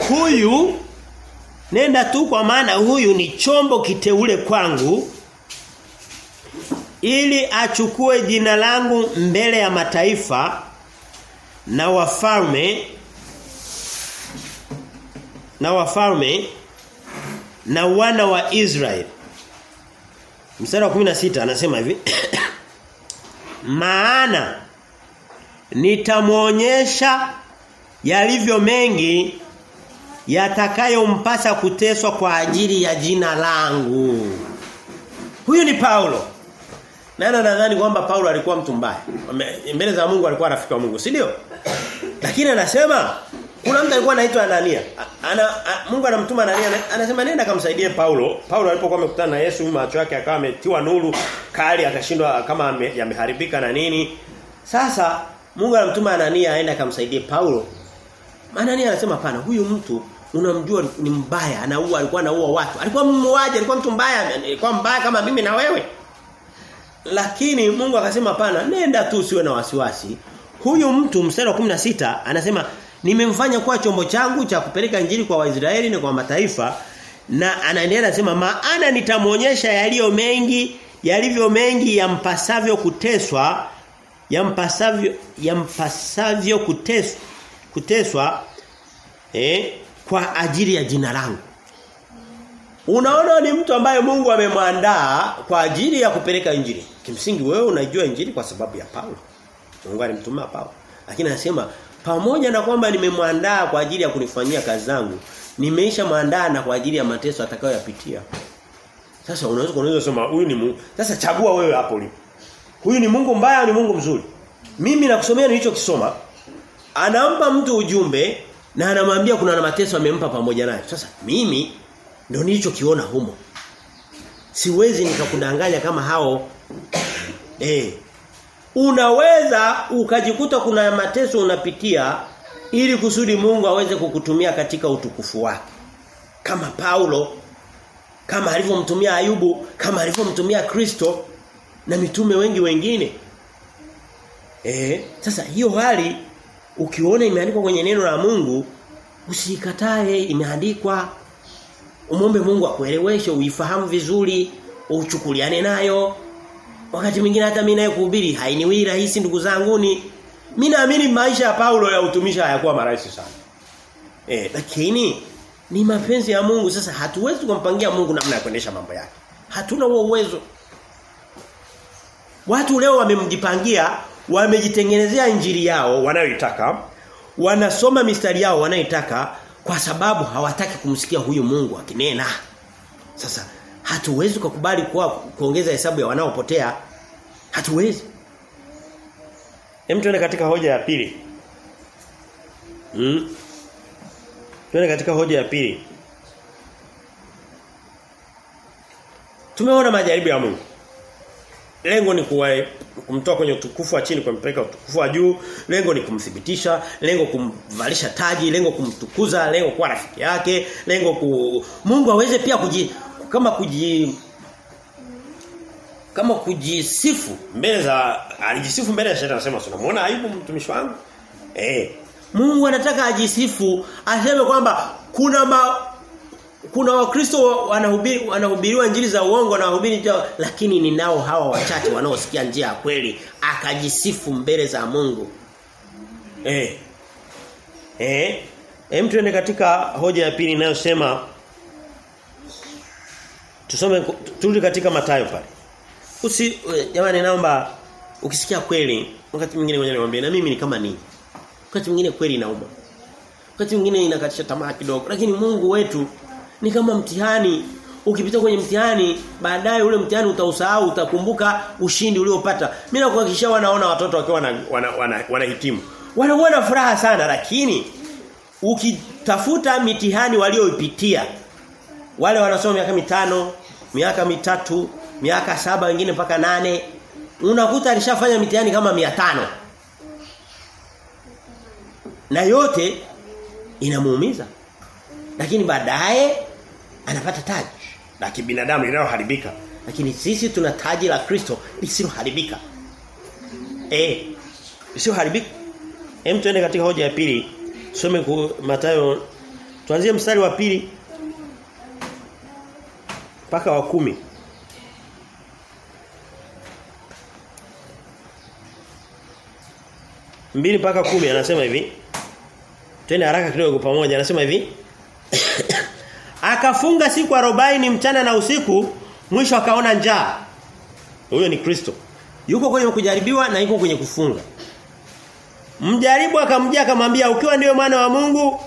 huyu nenda tu kwa maana huyu ni chombo kiteule kwangu ili achukue jina langu mbele ya mataifa na wafalme na wafalme na wana wa Israeli. Mstari wa 16 anasema hivi maana nitamwonyesha yalivyo mengi yatakayompasa kuteswa kwa ajili ya jina langu. Huyu ni Paulo. Nana nadhani kwamba Paulo alikuwa mtu mbaya. Mbele za Mungu alikuwa rafiki wa Mungu, si ndio? Lakini anasema kuna mtu alikuwa anaitwa Anania. Ana, a, Mungu anamtuma Anania anasema nenda kamsaidie Paulo. Paulo alipokuwa amekutana na Yesu macho yake akawa ametiwa nuru kali akashindwa kama yameharibika na nini. Sasa Mungu anamtuma Anania aende akamsaidie Paulo. Anania anasema pana huyu mtu unamjua ni mbaya anaua alikuwa anaua watu. Alikuwa muuaji, alikuwa mtu mbaya, alikuwa mbaya kama mimi na wewe. Lakini Mungu akasema pana nenda tu usiwe na wasiwasi. Huyu mtu mstari wa 16 anasema nimemfanya kuwa chombo changu cha kupeleka injili kwa Waisraeli na kwa mataifa na anaendelea anasema maana nitamuonyesha yaliyo mengi yalivyo mengi yampasavyo kuteswa yampasavyo yampasavyo kuteswa kuteswa eh, kwa ajili ya jina langu. Unaona ni mtu ambaye Mungu amemwandaa kwa ajili ya kupeleka injili. Kimsingi wewe unajua injili kwa sababu ya Paulo. Mungu alimtuma Paulo. Lakini anasema pamoja na kwamba nimemwandaa kwa ajili ya kunifanyia kazi zangu, nimeisha mwandaa na kwa ajili ya mateso atakayoyapitia. Sasa unaweza unaweza sema huyu ni Mungu. Sasa chagua wewe hapo ulipo. Huyu ni Mungu mbaya au ni Mungu mzuri? Mimi nakusomea nilichokisoma. Anampa mtu ujumbe na anamwambia kuna na mateso amempa pamoja naye. Sasa mimi ndio nilichokiona humo. Siwezi nikakudanganya kama hao eh unaweza ukajikuta kuna mateso unapitia ili kusudi Mungu aweze kukutumia katika utukufu wake. Kama Paulo kama alivyomtumia Ayubu, kama alivyomtumia Kristo na mitume wengi wengine. Eh, sasa hiyo hali ukiona imeandikwa kwenye neno la Mungu usikatae imeandikwa umombe Mungu akueleweshe uifahamu vizuri uchukuliane nayo wakati mwingine hata mimi naye kuhubiri hainiwi rahisi ndugu zanguni mimi naamini maisha ya Paulo ya utumishi hayakuwa marahisi sana. Eh lakini ni mapenzi ya Mungu. Sasa hatuwezi kumpangia Mungu namna ya kuendesha mambo yake. Hatuna huo uwezo. Watu leo wamemjipangia wamejitengenezea injili yao wanayoitaka wanasoma mistari yao wanayoitaka kwa sababu hawataki kumsikia huyu Mungu akinena. Sasa hatuwezi kukubali kuwa kuongeza hesabu ya wanaopotea. Hatuwezi. Hem tuende katika hoja ya pili. Hmm? tuende katika hoja ya pili. Tumeona majaribu ya Mungu. Lengo ni kuwa, kumtoa kwenye utukufu wa chini kumpeleka utukufu wa juu. Lengo ni kumthibitisha. Lengo kumvalisha taji. Lengo kumtukuza. Lengo kuwa rafiki yake. Lengo ku Mungu aweze pia kuji kama kuji kama kujisifu mbele za alijisifu mbele ya shetani anasema tunamuona aibu mtumishi wangu? Eh. Mungu anataka ajisifu aseme kwamba kuna ma, kuna wakristo wanahubiri wanahubiriwa injili za uongo na wahubiri lakini ninao hawa wachache wanaosikia njia ya kweli akajisifu mbele za Mungu. Eh. Eh. Hem katika hoja ya pili inayosema tusome turudi katika Mathayo pale. Usi jamani naomba ukisikia kweli wakati mwingine ngoja niwaambie na mimi ni kama nini? Wakati mwingine kweli inauma. Wakati mwingine inakatisha tamaa kidogo. Lakini Mungu wetu ni kama mtihani. Ukipita kwenye mtihani baadaye ule mtihani utausahau utakumbuka ushindi uliopata. Mimi nakuhakikishia wanaona watoto wakiwa wanahitimu wana, wana, wana wanakuwa na furaha sana lakini ukitafuta mitihani walioipitia wale wanasoma miaka mitano miaka mitatu miaka saba wengine mpaka nane. Unakuta alishafanya mitihani kama tano. Na yote inamuumiza. Lakini baadaye anapata taji. La kibinadamu linaloharibika lakini sisi tuna taji la Kristo lisiloharibika. Eh lisiloharibika. Hem tuende katika hoja ya pili. Tusome Mathayo tuanzie mstari wa pili mpaka wa kumi. Mbili mpaka kumi anasema hivi. Twende haraka kidogo pamoja anasema hivi. Akafunga siku 40 mchana na usiku mwisho akaona njaa. Huyo ni Kristo. Yuko kwenye kujaribiwa na yuko kwenye kufunga. Mjaribu akamjia akamwambia ukiwa ndiyo mwana wa Mungu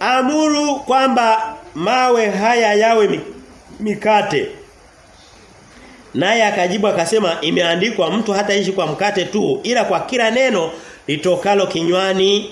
amuru kwamba mawe haya yawe mikate. Naye akajibu akasema imeandikwa mtu hataishi kwa mkate tu ila kwa kila neno litokalo kinywani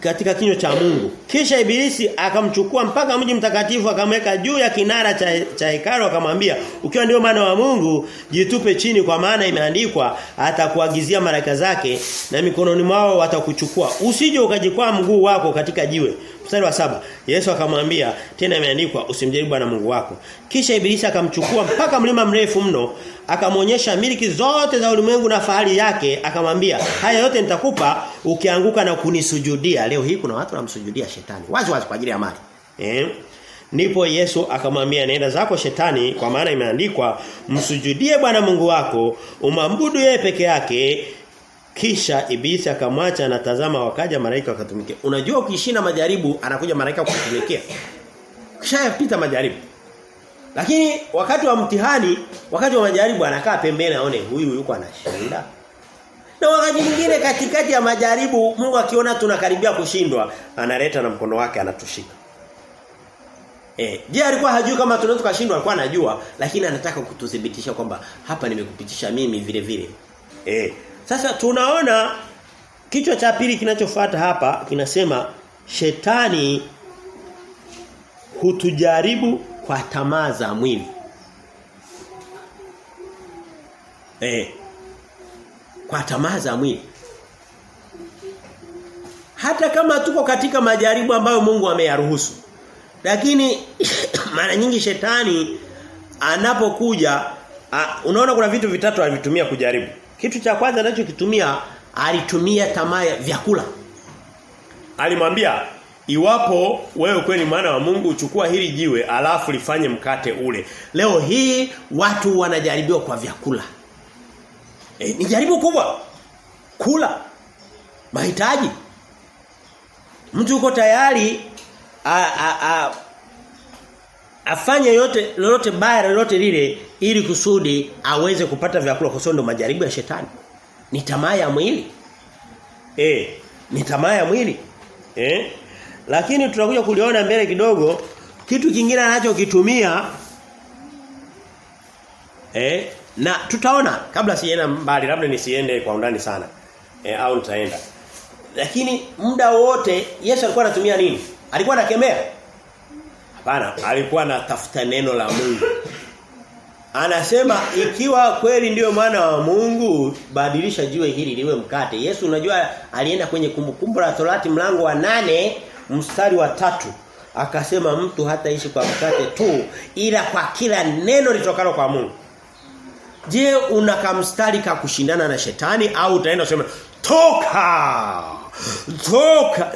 katika kinywa cha Mungu. Kisha ibilisi akamchukua mpaka mji mtakatifu akamweka juu ya kinara cha, cha hekalu akamwambia ukiwa ndio maana wa Mungu jitupe chini kwa maana imeandikwa atakuagizia malaika zake na mikononi mwao watakuchukua usije ukajikwaa mguu wako katika jiwe. Mstari wa saba Yesu akamwambia tena imeandikwa usimjaribu Bwana Mungu wako. Kisha ibilisi akamchukua mpaka mlima mrefu mno akamwonyesha miliki zote za ulimwengu na fahari yake akamwambia haya yote nitakupa ukianguka na kunisujudia. Leo hii kuna watu wanamsujudia shetani wazi wazi kwa ajili ya mali. Eh? Ndipo Yesu akamwambia nenda zako shetani kwa maana imeandikwa msujudie Bwana Mungu wako umambudu yeye peke yake kisha ibilisi akamwacha na tazama wakaja malaika wakatumikia. Unajua ukishinda majaribu anakuja malaika kukutumikia. Kishayapita majaribu. Lakini wakati wa mtihani, wakati wa majaribu anakaa pembeni aone huyu yuko anashinda. Na wakati mwingine katikati ya majaribu Mungu akiona tunakaribia kushindwa, analeta na mkono wake anatushika. Eh, je alikuwa hajui kama tunaweza kushindwa alikuwa anajua lakini anataka kututhibitisha kwamba hapa nimekupitisha mimi vile vile. Eh, sasa tunaona kichwa cha pili kinachofuata hapa kinasema shetani hutujaribu kwa tamaa za mwili. Eh. Kwa tamaa za mwili. Hata kama tuko katika majaribu ambayo Mungu ameyaruhusu. Lakini mara nyingi shetani anapokuja unaona kuna vitu vitatu alivitumia kujaribu. Kitu cha kwanza anachokitumia alitumia tamaa ya vyakula. Alimwambia iwapo wewe kweli mwana wa Mungu uchukua hili jiwe alafu lifanye mkate ule. Leo hii watu wanajaribiwa kwa vyakula. E, ni jaribu kubwa. Kula. Mahitaji. Mtu yuko tayari a, a, a, afanye yote lolote baya lolote lile ili kusudi aweze kupata vyakula kwa sababu majaribu ya shetani. Ni tamaa ya mwili. Eh, ni tamaa ya mwili. Eh? Lakini tutakuja kuliona mbele kidogo kitu kingine anachokitumia eh na tutaona kabla sienda mbali labda nisiende kwa undani sana e, au nitaenda. Lakini muda wote Yesu alikuwa anatumia nini? Alikuwa anakemea? Hapana alikuwa anatafuta neno la Mungu. Anasema ikiwa kweli ndiyo maana wa Mungu badilisha jiwe hili liwe mkate. Yesu unajua alienda kwenye kumbukumbu la Torati mlango wa nane mstari wa tatu. Akasema mtu hataishi kwa mkate tu ila kwa kila neno litokalo kwa Mungu. Je, una kamstari ka kushindana na shetani au utaenda useme toka? Toka.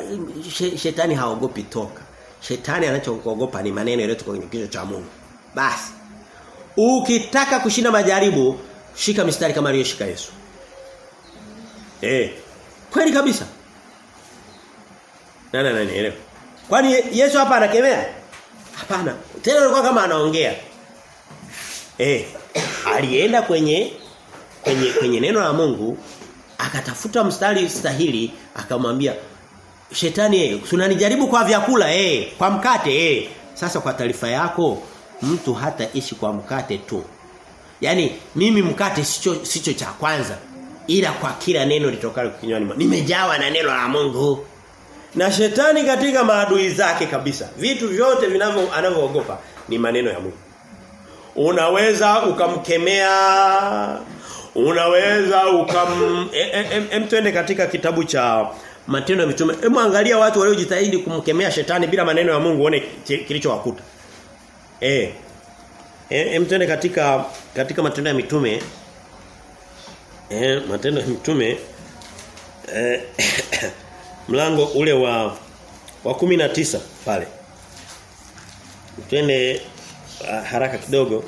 Shetani haogopi toka. Shetani anachoogopa ni maneno yaliyotoka kwenye kichwa cha Mungu. Basi Ukitaka kushinda majaribu, shika mistari kama aliyoshika Yesu. Eh. Kweli kabisa. Nana nani elewa. Kwani Yesu hapa anakemea? Hapana. Tena alikuwa kama anaongea. Eh. Alienda kwenye kwenye kwenye neno la Mungu akatafuta mstari stahili akamwambia shetani eh unanijaribu kwa vyakula eh kwa mkate eh sasa kwa taarifa yako mtu hata ishi kwa mkate tu. Yaani mimi mkate sicho sicho cha kwanza ila kwa kila neno litokalo kinywani mwangu. Nimejawa na neno la Mungu. Na shetani katika maadui zake kabisa. Vitu vyote vinavyo anavyoogopa ni maneno ya Mungu. Unaweza ukamkemea unaweza ukam em katika kitabu cha Matendo ya Mitume. Hebu angalia watu waliojitahidi kumkemea shetani bila maneno ya Mungu uone kilichowakuta. Eh. em katika katika matendo ya mitume eh matendo ya mitume eh mlango ule wa wa 19 pale. Twende haraka kidogo.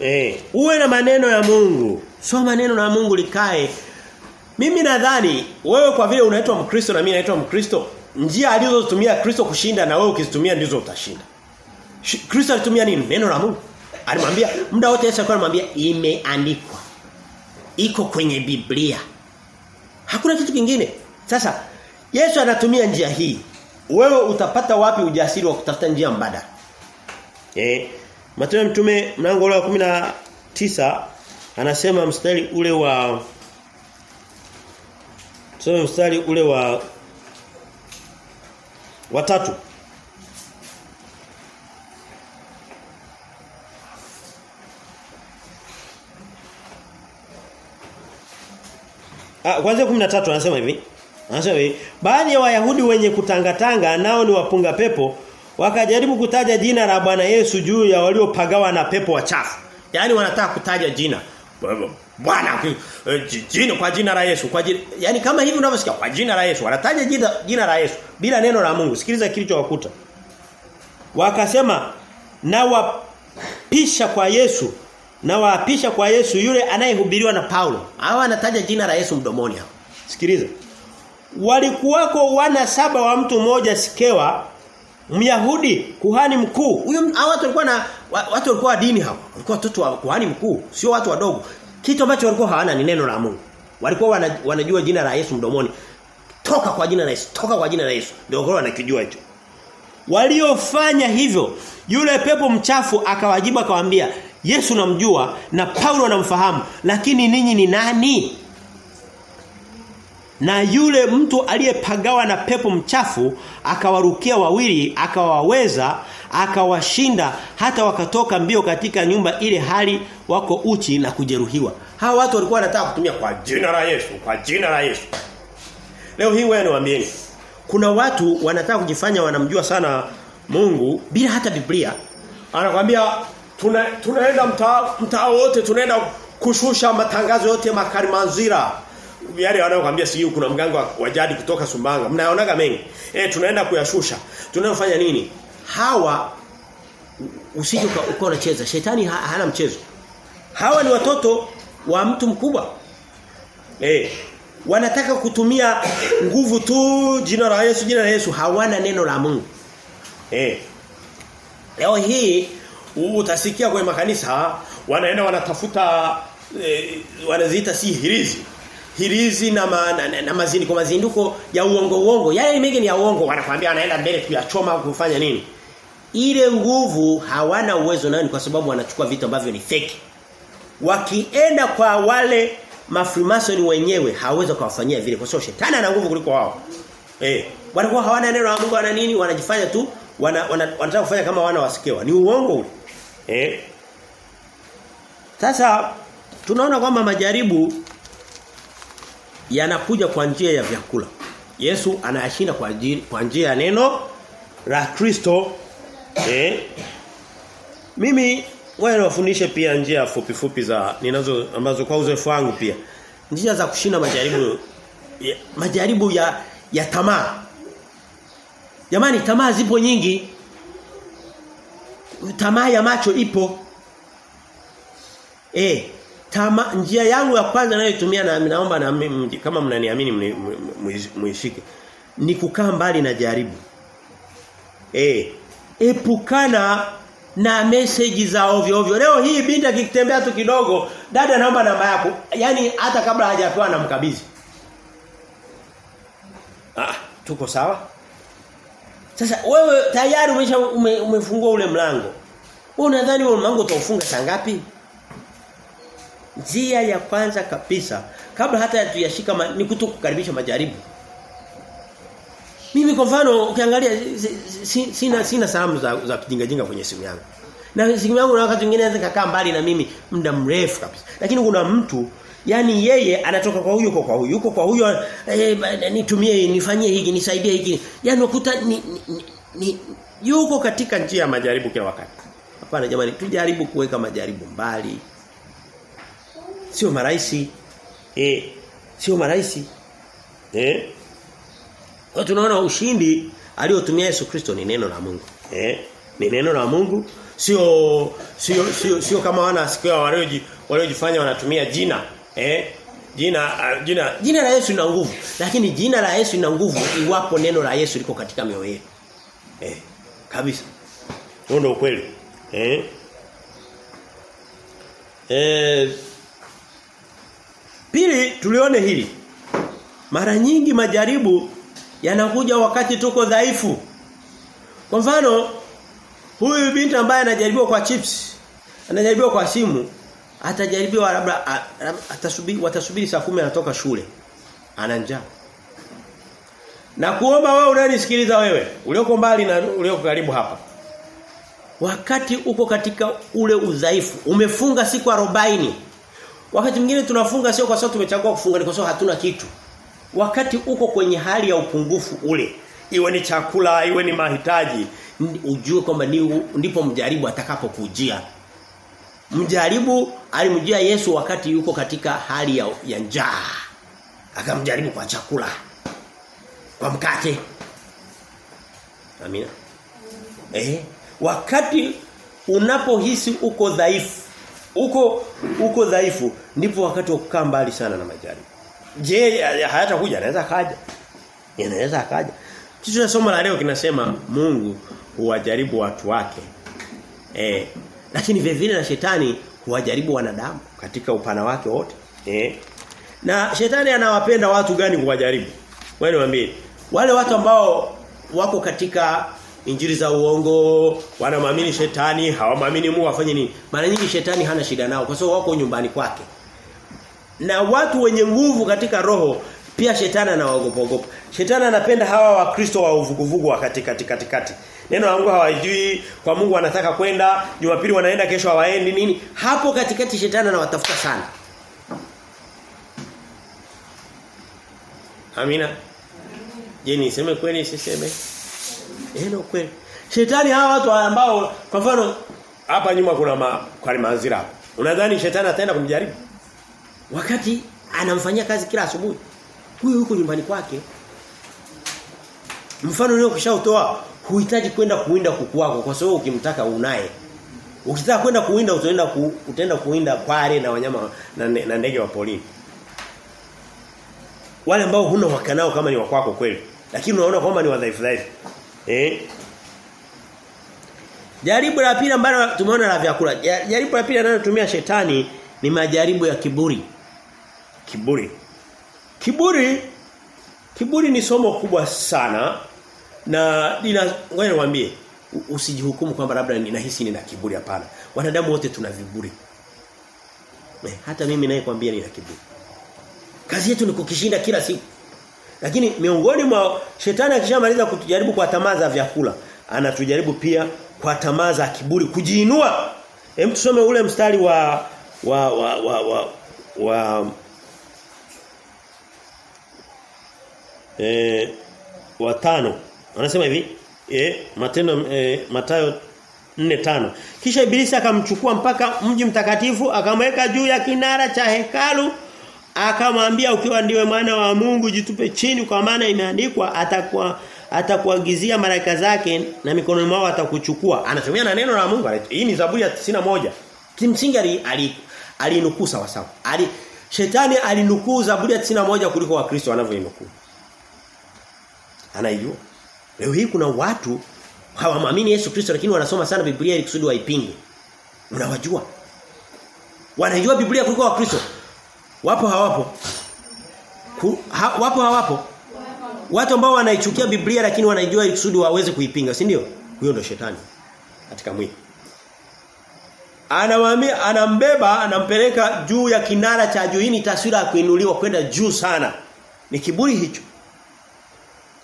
Eh, uwe na maneno ya Mungu. Soma maneno na Mungu likae. Mimi nadhani wewe kwa vile unaitwa Mkristo na mimi naitwa Mkristo, njia alizotumia Kristo kushinda na wewe ukizitumia ndizo utashinda. Kristo alitumia nini? Neno la Mungu. Alimwambia muda wote Yesu alikuwa anamwambia imeandikwa. Iko kwenye Biblia. Hakuna kitu kingine. Sasa Yesu anatumia njia hii. Wewe utapata wapi ujasiri wa kutafuta njia mbadala? Eh, Mathayo mtume mlango wa 19 anasema mstari ule wa Tusome mstari ule wa watatu. Ah kwanza 13 anasema hivi. Anasema hivi, baadhi ya Wayahudi wenye kutangatanga nao ni wapunga pepo wakajaribu kutaja jina la Bwana Yesu juu ya waliopagawa na pepo wachafu. Yaani wanataka kutaja jina. Bwana jina kwa jina la Yesu kwa jina yani kama hivi unavyosikia kwa jina la Yesu wanataja jina jina la Yesu bila neno la Mungu sikiliza kilichowakuta wakasema na wapisha kwa Yesu na waapisha kwa Yesu yule anayehubiriwa na Paulo hawa anataja jina la Yesu mdomoni hapo. sikiliza walikuwako wana saba wa mtu mmoja Sikewa Myahudi kuhani mkuu. Huyo hao watu walikuwa na watu walikuwa dini hao. Walikuwa watoto wa kuhani mkuu sio watu wadogo. Kitu ambacho walikuwa hawana ni neno la Mungu. Walikuwa wana, wanajua jina la Yesu mdomoni. Toka kwa jina la Yesu toka kwa jina la Yesu. Ndio wao wanakijua hicho. Waliofanya hivyo yule pepo mchafu akawajibu akawaambia Yesu namjua na Paulo anamfahamu lakini ninyi ni nani na yule mtu aliyepagawa na pepo mchafu akawarukia wawili akawaweza akawashinda hata wakatoka mbio katika nyumba ile hali wako uchi na kujeruhiwa. Hawa watu walikuwa wanataka kutumia kwa jina la Yesu kwa jina la Yesu. Leo hii wewe niwaambieni kuna watu wanataka kujifanya wanamjua sana Mungu bila hata Biblia. Anakwambia tuna, tunaenda mtaa mtaa wote tunaenda kushusha matangazo yote makarimanzira yale wanaokuambia si kuna mganga wa jadi kutoka Sumbanga mnaonaga mengi. Eh tunaenda kuyashusha. Tunayofanya nini? Hawa usije uko unacheza. Shetani ha, hana mchezo. Hawa ni watoto wa mtu mkubwa. Eh wanataka kutumia nguvu tu jina la Yesu jina la Yesu. Hawana neno la Mungu. Eh leo hii utasikia kwenye makanisa wanaenda wanatafuta eh, wanaziita si hirizi na, ma, na, na, na mazinduko mazinduko ya uongo uongo. Yale mengi ni ya uongo. Wanakuambia anaenda mbele kuyachoma kufanya nini? Ile nguvu hawana uwezo nayo kwa sababu wanachukua vitu ambavyo ni fake. Wakienda kwa wale mafrimasoni wenyewe hawezi kuwafanyia vile kwa sababu shetani ana nguvu kuliko wao. Eh wanakuwa hawana neno la Mungu wana nini wanajifanya tu wana, wana, wanataka kufanya kama wana wasikewa. Ni uongo ule. Eh. Sasa tunaona kwamba majaribu yanakuja kwa njia ya vyakula. Yesu anayashinda kwa ajili kwa njia ya neno la Kristo. Eh? Mimi wewe wafundishe pia njia fupi fupi za ninazo ambazo kwa uzoefu wangu pia. Njia za kushinda majaribu ya, majaribu ya ya tamaa. Jamani tamaa zipo nyingi. Tamaa ya macho ipo. Eh, Tama, njia yangu ya kwanza nayotumia na naomba na kama mnaniamini mwishike ni kukaa mbali na jaribu. Eh, epukana na message za ovyo ovyo. Leo hii binti akitembea tu kidogo, dada naomba namba yako. Yaani hata kabla hajapewa na mkabizi Ah, tuko sawa? Sasa wewe tayari umesha ume, ule mlango. Wewe unadhani ule mlango utaufunga saa ngapi? Njia ya kwanza kabisa kabla hata tuyashika ni kutokukaribisha majaribu. Mimi kwa mfano ukiangalia sina sina salamu za za kijinga jinga kwenye simu yangu. Na simu yangu na wakati mwingine naweza kukaa mbali na mimi muda mrefu kabisa. Lakini kuna mtu yani yeye anatoka kwa huyu kwa huyu yuko kwa huyu eh, nitumie nifanyie hiki nisaidie hiki. Yani ukuta ni, ni, ni yuko katika njia ya majaribu kila wakati. Hapana jamani tujaribu kuweka majaribu mbali sio maraisi eh sio maraisi eh kwa tunaona ushindi aliotumia Yesu Kristo ni neno la Mungu. Eh ni neno la Mungu. Sio sio sio sio kama wana sikia walioji waliojifanya wanatumia jina. Eh jina jina jina la Yesu lina nguvu. Lakini jina la Yesu lina nguvu iwapo neno la Yesu liko katika mioyo yetu eh kabisa. Huo ndio ukweli. Eh eh Pili tulione hili. Mara nyingi majaribu Yanakuja wakati tuko dhaifu. Kwa mfano huyu binti ambaye anajaribiwa kwa chips, anajaribiwa kwa simu, atajaribiwa labda atasubiri watasubiri saa kumi anatoka shule. Ana njaa. Na kuomba wewe unanisikiliza wewe, ulioko mbali na ulioko karibu hapa. Wakati uko katika ule udhaifu, umefunga siku 40. Wakati mwingine tunafunga sio kwa sababu tumechagua kufunga, ni kwa sababu hatuna kitu. Wakati uko kwenye hali ya upungufu ule, iwe ni chakula, iwe ni mahitaji, ujue kwamba ndipo mjaribu atakapokujia. Mjaribu alimjia Yesu wakati yuko katika hali ya, ya njaa. Akamjaribu kwa chakula. Kwa mkate. Amina. Eh, wakati unapohisi uko dhaifu, uko uko dhaifu, ndipo wakati wa kukaa mbali sana na majaribu. Je, hayatakuja? Anaweza kaja. Anaweza kaja. Kitu cha somo la leo kinasema Mungu huwajaribu watu wake. Eh, lakini vile na shetani huwajaribu wanadamu katika upana wake wote. Eh. Na shetani anawapenda watu gani kuwajaribu? Wewe niambie. Wale watu ambao wako katika injili za uongo, wanamwamini shetani, hawamwamini Mungu afanye nini? Mara nyingi shetani hana shida nao kwa sababu wako nyumbani kwake. Na watu wenye nguvu katika roho pia shetani anawaogopa ogopa. Shetani anapenda hawa wakristo wa uvuguvugu wa katikati katikati. Neno la Mungu hawajui, kwa Mungu wanataka kwenda, Jumapili wanaenda kesho hawaendi nini? Hapo katikati shetani anawatafuta sana. Amina. Je, niseme kweli siseme? Neno kweli. Shetani hawa watu ambao kwa mfano hapa nyuma kuna ma, kwa maazira. Unadhani shetani ataenda kumjaribu? Wakati anamfanyia kazi kila asubuhi. Huyu yuko nyumbani kwake. Mfano leo kishautoa huhitaji kwenda kuwinda kuku wako kwa sababu ukimtaka unaye. Ukitaka kwenda kuwinda utaenda ku, utaenda kuwinda pale na wanyama na, na ndege wa polini. Wale ambao huna wakanao kama ni wakwako kweli. Lakini unaona kwamba ni wadhaifu dhaifu. Eh? Jaribu la pili ambalo tumeona la vyakula. Jaribu la pili analotumia shetani ni majaribu ya kiburi. Kiburi. Kiburi kiburi ni somo kubwa sana na nina ngoja niwaambie usijihukumu kwamba labda ninahisi nina kiburi hapana. Wanadamu wote tuna viburi. Eh, hata mimi naye kwambia nina kiburi. Kazi yetu ni kukishinda kila siku. Lakini miongoni mwa shetani akishamaliza kutujaribu kwa tamaa za vyakula, anatujaribu pia kwa tamaa za kiburi, kujiinua. Hem tusome ule mstari wa wa wa wa, wa, wa eh wa tano anasema hivi eh matendo eh, Mathayo 4:5 kisha ibilisi akamchukua mpaka mji mtakatifu akamweka juu ya kinara cha hekalu akamwambia ukiwa ndiwe mwana wa Mungu jitupe chini kwa maana imeandikwa atakuwa atakuagizia malaika zake na mikononi mwao atakuchukua anatumia na neno la Mungu hii ni Zaburi ya 91 kimsingi ali alinukuu ali sawa sawa ali shetani alinukuu Zaburi ya 91 kuliko wakristo wanavyoinukuu anaijua. Leo hii kuna watu hawamwamini Yesu Kristo lakini wanasoma sana Biblia ili kusudi waipinge. Unawajua? Wanajua Biblia kuliko Wakristo. Wapo hawapo? Ku, ha, wapo hawapo? Watu ambao wanaichukia Biblia lakini wanaijua ikusudi kusudi waweze kuipinga, si ndio? Huyo ndo shetani katika mwili. Anawaambia anambeba anampeleka juu ya kinara cha juu. Hii ni taswira ya kuinuliwa kwenda juu sana. Ni kiburi hicho.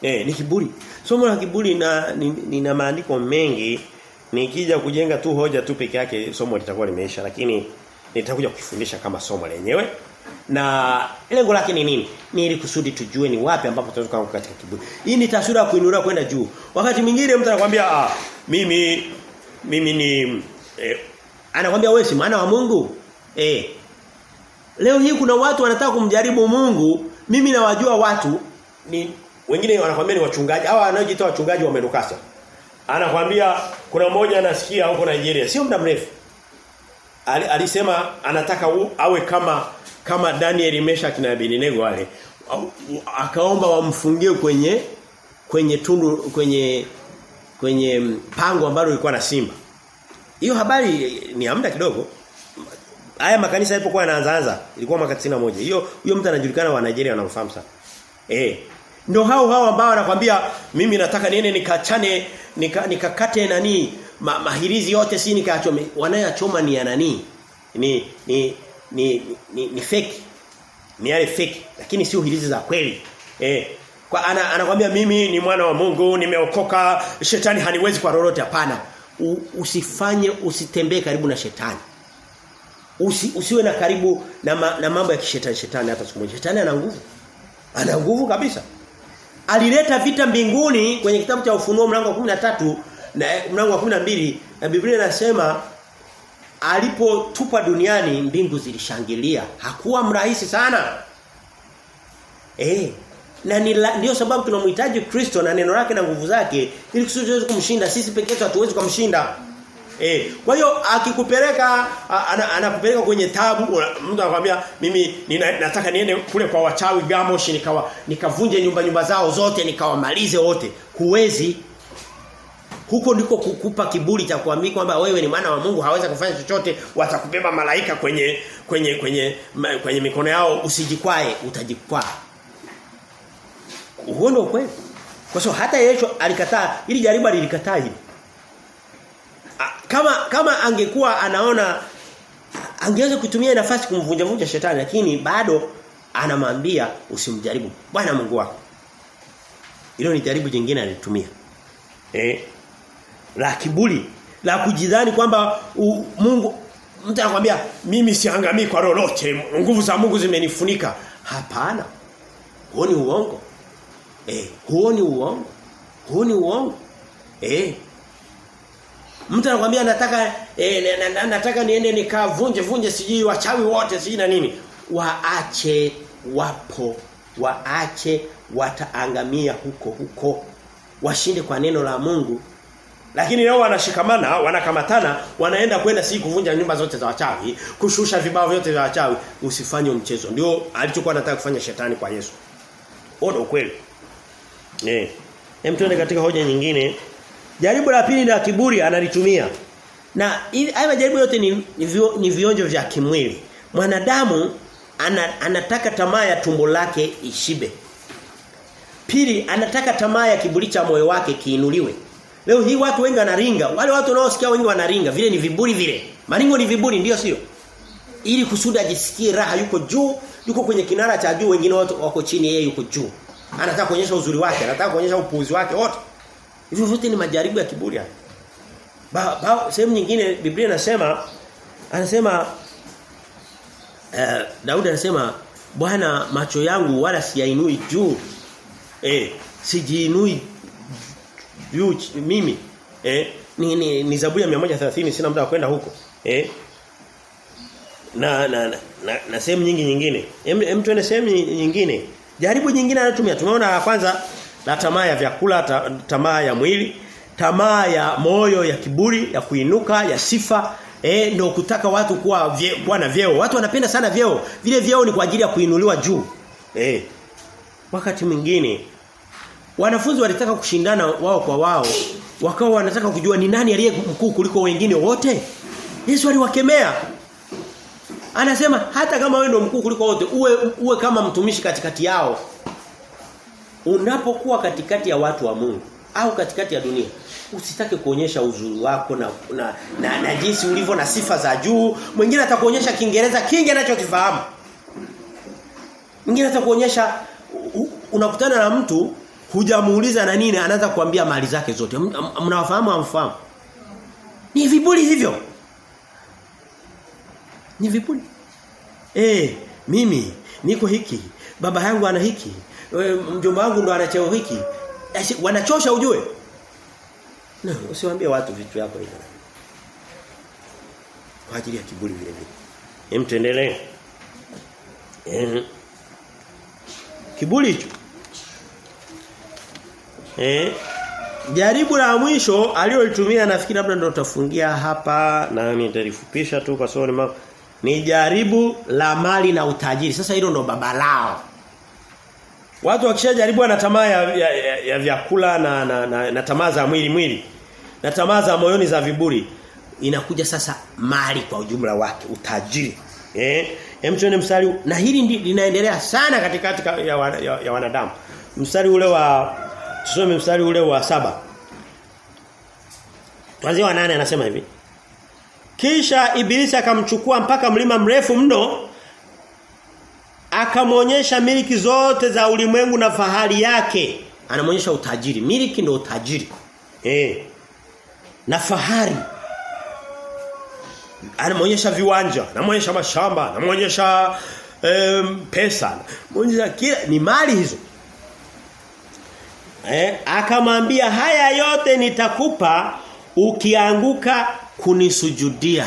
Eh, ni kiburi. Somo la kiburi na nina maandiko mengi. Nikija kujenga tu hoja tu peke yake somo litakuwa limeisha lakini nitakuja kufundisha kama somo lenyewe. Na lengo lake ni nini? Ni ili kusudi tujue ni wapi ambapo tunaweza kuanguka katika kiburi. Hii ni taswira ya kuinuliwa kwenda juu. Wakati mwingine mtu anakuambia ah mimi mimi ni eh, anakuambia wewe si maana wa Mungu. Eh. Leo hii kuna watu wanataka kumjaribu Mungu. Mimi nawajua watu ni wengine wanakuambia ni wachungaji hawa wanaojiita wachungaji wamenukasa. Anakuambia kuna mmoja anasikia huko Nigeria sio muda mrefu Ali, alisema anataka u, awe kama kama Daniel imesha na Abednego wale akaomba wamfungie kwenye kwenye tundu kwenye kwenye pango ambalo lilikuwa na simba hiyo habari ni amda kidogo haya makanisa yalipokuwa yanaanza ilikuwa mwaka 91 hiyo huyo mtu anajulikana wa Nigeria wanamfahamu sana eh Ndio hao hao ambao wanakwambia mimi nataka niende nikachane nika, nikakate nani ma, mahirizi yote si nikachome. Wanayachoma ni ya nani? Ni ni ni ni, ni fake. Ni yale fake lakini sio hilizi za kweli. Eh kwa ana, anakuambia mimi ni mwana wa Mungu, nimeokoka, shetani haniwezi kwa lolote hapana. Usifanye usitembee karibu na shetani. Usi, usiwe na karibu na, ma, na mambo ya kishetani shetani hata siku moja. Shetani ana nguvu. Ana nguvu kabisa. Alileta vita mbinguni kwenye kitabu cha Ufunuo mlango wa 13 na mlango wa 12 na Biblia inasema alipotupa duniani mbingu zilishangilia. Hakuwa mrahisi sana. Eh, na ndio sababu tunamhitaji Kristo na neno lake na nguvu zake ili tusiweze kumshinda sisi pekee yetu hatuwezi kumshinda eh kwa hiyo akikupeleka anakupeleka ana kwenye tabu mtu anakuambia mimi nina, nataka niende kule kwa wachawi gamoshi nikawa nikavunje nyumba nyumba zao zote nikawamalize wote huwezi huko ndiko kukupa kiburi cha kuamini kwamba wewe ni mwana wa Mungu hawezi kufanya chochote watakubeba malaika kwenye kwenye kwenye kwenye mikono yao usijikwae utajikwaa ndio kweli. Kwa sababu hata Yesu alikataa ili jaribu alilikataa hili. Kama kama angekuwa anaona angeweza kutumia nafasi kumvunja vunja shetani lakini bado anamwambia usimjaribu Bwana Mungu wako. Hilo ni jaribu jingine alitumia. Eh? La kiburi, la kujidhani kwamba Mungu mtu anakuambia mimi siangamii kwa lolote, nguvu za Mungu zimenifunika. Hapana. Huo ni uongo. Eh, huo ni uongo. Huo ni uongo. Eh. Mtu anakuambia nataka eh, na, na, nataka niende nikavunje vunje sijui wachawi wote sijui na nini. Waache wapo. Waache wataangamia huko huko. Washinde kwa neno la Mungu. Lakini leo wanashikamana, wanakamatana, wanaenda kwenda si kuvunja nyumba zote za wachawi, kushusha vibao vyote vya wachawi, usifanye mchezo. Ndio alichokuwa anataka kufanya shetani kwa Yesu. Ona ukweli. Eh. Hem tuende katika hoja nyingine. Jaribu la pili la kiburi analitumia. Na haya majaribu yote ni, ni, vio, ni vionjo vya kimwili. Mwanadamu ana, anataka tamaa ya tumbo lake ishibe. Pili anataka tamaa ya kiburi cha moyo wake kiinuliwe. Leo hii watu wengi wanaringa. Wale watu wanaosikia wengi wanaringa. Vile ni viburi vile. Maringo ni viburi ndio sio? Ili kusudi ajisikie raha yuko juu, yuko kwenye kinara cha juu wengine watu wako chini yeye yuko juu. Anataka kuonyesha uzuri wake, anataka kuonyesha upuuzi wake wote. Hivyo vyote ni majaribu ya kiburi haya. Ba, ba sehemu nyingine Biblia inasema anasema eh, Daudi anasema Bwana macho yangu wala siyainui juu. Eh, sijiinui juu mimi. Eh, ni ni, ni Zaburi ya 130 sina muda wa kwenda huko. Eh? Na na na, na, na sehemu nyingi nyingine. Hem hem tuende sehemu nyingine. Jaribu nyingine anatumia. Tumeona la kwanza la tamaa ya vyakula, ta, tamaa ya mwili, tamaa ya moyo ya kiburi, ya kuinuka, ya sifa, eh ndio kutaka watu kuwa vye, kuwa na vyeo. Watu wanapenda sana vyeo. Vile vyeo ni kwa ajili ya kuinuliwa juu. Eh. Wakati mwingine wanafunzi walitaka kushindana wao kwa wao, wakawa wanataka kujua ni nani aliye mkuu kuliko wengine wote. Yesu aliwakemea. Anasema hata kama wewe ndio mkuu kuliko wote, uwe uwe kama mtumishi katikati yao. Unapokuwa katikati ya watu wa Mungu au katikati ya dunia, usitake kuonyesha uzuri wako na na, na, na jinsi ulivyo na sifa za juu. Mwingine atakuonyesha Kiingereza kingi anachokifahamu. Mwingine atakuonyesha unakutana na mtu hujamuuliza na nini anaanza kuambia mali zake zote. Mnawafahamu amfahamu? Ni vipuli hivyo. Ni vipuli. Eh, mimi niko hiki. Baba yangu ana hiki. Mjomba wangu ndo ana cheo hiki. Wanachosha ujue. No, usiwaambie watu vitu yako hivyo. Kwa ajili ya kiburi vile vile. Hem tuendelee. Eh. Kiburi hicho. Eh. Jaribu la mwisho aliyolitumia nafikiri labda ndo utafungia hapa na nitalifupisha tu kwa sababu ni jaribu la mali na utajiri. Sasa hilo ndo baba lao. Watu wakishajaribu na tamaa ya, ya, ya, ya vyakula na na, na, na tamaa za mwili mwili na tamaa za moyoni za viburi inakuja sasa mali kwa ujumla wake utajiri. Eh? Hem tuone mstari na hili linaendelea sana katikati ya, ya, ya wanadamu. mstari ule wa tusome mstari ule wa saba Tuanzie wa nane anasema hivi. Kisha ibilisi akamchukua mpaka mlima mrefu mno akamwonyesha miliki zote za ulimwengu na fahari yake. Anamwonyesha utajiri. Miliki ndio utajiri. Eh. Na fahari. Anamwonyesha viwanja, anamwonyesha mashamba, anamwonyesha um, pesa. Mwonyesha kila ni mali hizo. Eh, akamwambia haya yote nitakupa ukianguka kunisujudia.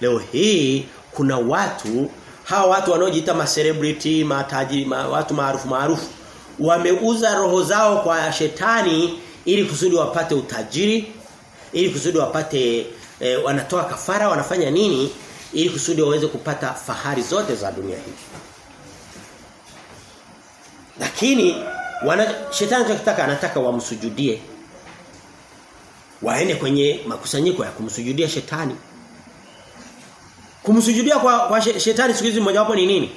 Leo hii kuna watu hawa watu wanaojiita ma celebrity, matajiri, ma, watu maarufu maarufu wameuza roho zao kwa shetani ili kusudi wapate utajiri, ili kusudi wapate e, wanatoa kafara, wanafanya nini ili kusudi waweze kupata fahari zote za dunia hii. Lakini wana shetani anachotaka anataka wamsujudie waende kwenye makusanyiko ya kumsujudia shetani. Kumsujudia kwa, kwa shetani siku hizi mojawapo ni nini?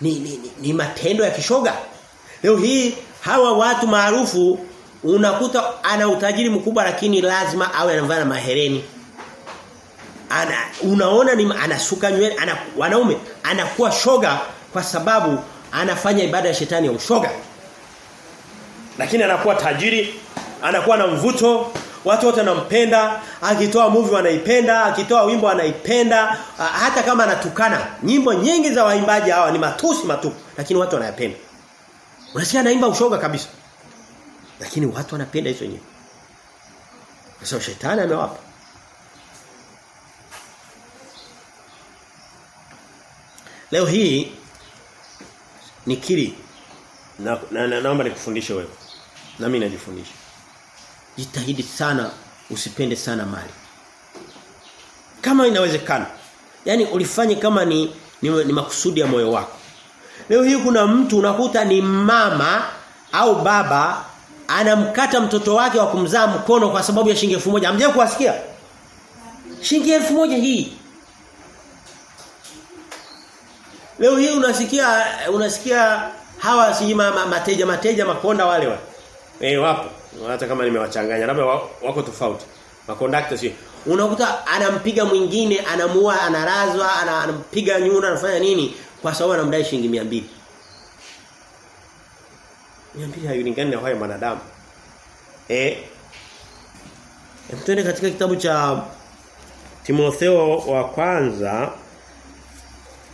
Ni, ni, ni, ni matendo ya kishoga. Leo hii hawa watu maarufu unakuta ana utajiri mkubwa lakini lazima awe anavaa na mahereni. Ana unaona ni anasuka nywele ana wanaume anakuwa shoga kwa sababu anafanya ibada ya shetani ya ushoga. Lakini anakuwa tajiri, anakuwa na mvuto, Watu wote wanampenda, akitoa movie wanaipenda, akitoa wimbo wanaipenda, hata kama anatukana. Nyimbo nyingi za waimbaji hawa ni matusi matupu, lakini watu wanayapenda. Unasikia anaimba ushoga kabisa. Lakini watu wanapenda hizo nyimbo. Sasa shetani amewapa. Leo hii nikiri na, na, na naomba nikufundishe wewe. Na mimi najifundisha jitahidi sana usipende sana mali. Kama inawezekana. Yaani ulifanye kama ni, ni ni makusudi ya moyo wako. Leo hii kuna mtu unakuta ni mama au baba anamkata mtoto wake wa kumzaa mkono kwa sababu ya shilingi 1000. Amje kuwasikia? Shilingi 1000 hii. Leo hii unasikia unasikia hawa siji mateja mateja makonda wale wale. Eh wapo. Hata kama nimewachanganya labda wako tofauti. Makondakta si unakuta anampiga mwingine anamua analazwa anampiga nyuna anafanya nini? Kwa sababu anamdai shilingi 200 200 hailingani na hayo mwanadamu. Eh. Mtende katika kitabu cha Timotheo wa kwanza.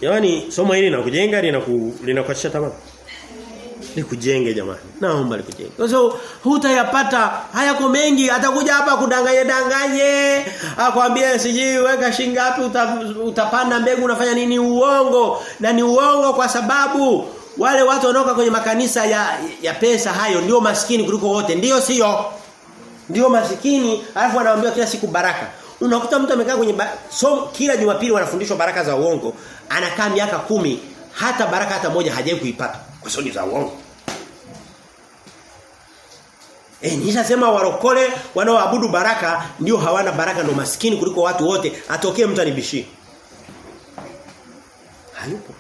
Yaani somo hili linakujenga linakukatisha tamaa likujenge jamani. Naomba likujenge. Kwa sababu hutayapata. Hayako mengi. Atakuja hapa kudanganya danganye. Akwambie sijui weka shilingi ngapi uta, utapanda mbegu unafanya nini? Uongo. Na ni uongo kwa sababu wale watu wanaoka kwenye makanisa ya ya pesa hayo ndio maskini kuliko wote. Ndio sio? Ndio maskini. Alafu anawaambia kila siku baraka. Unakuta mtu amekaa kwenye so kila Jumapili wanafundishwa baraka za uongo. Anakaa miaka kumi. Hata baraka hata moja hajawahi kuipata kwa sababu za uongo. Eh nishasema warokole wanaoabudu baraka ndio hawana baraka ndio maskini kuliko watu wote atokee mtu anibishie. Hayupo.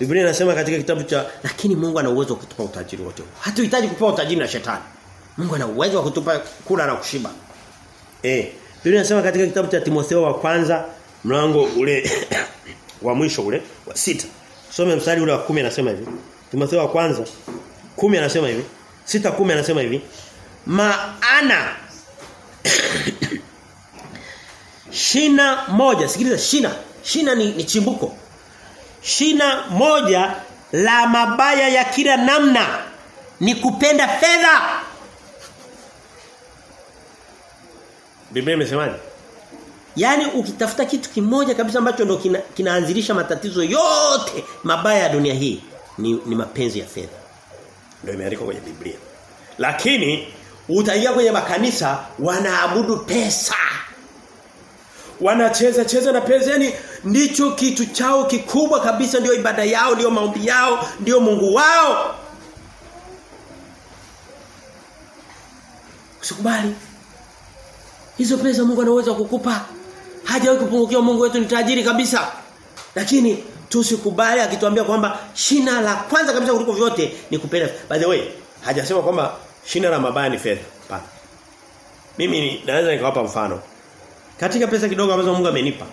Biblia inasema katika kitabu cha lakini Mungu ana uwezo wa kutupa utajiri wote. Hatuhitaji kupewa utajiri na shetani. Mungu ana uwezo wa kutupa kula na kushiba. Eh, Biblia inasema katika kitabu cha Timotheo wa kwanza mlango ule wa mwisho ule wa sita Some mstari ule wa 10 anasema hivi. Timotheo wa kwanza 10 anasema hivi. Sita 10 anasema hivi. Maana shina moja, sikiliza shina. Shina ni, ni chimbuko. Shina moja la mabaya ya kila namna ni kupenda fedha. Biblia imesemaje? Yaani ukitafuta kitu kimoja kabisa ambacho ndo kina, kinaanzilisha matatizo yote mabaya ya dunia hii ni, ni mapenzi ya fedha. Ndio imeandikwa kwenye Biblia. Lakini utaingia kwenye makanisa wanaabudu pesa. Wanacheza cheza na pesa yani ndicho kitu chao kikubwa kabisa ndio ibada yao ndio maombi yao ndio Mungu wao. Usikubali. Hizo pesa Mungu anaweza kukupa. Hajawahi kupungukiwa Mungu wetu ni tajiri kabisa. Lakini Tusikubali akituambia kwamba shina la kwanza kabisa kuliko vyote ni kupenda. By the way, hajasema kwamba shina la mabaya ni fedha. Hapana. Mimi naweza nikawapa mfano. Katika pesa kidogo ambazo Mungu amenipa,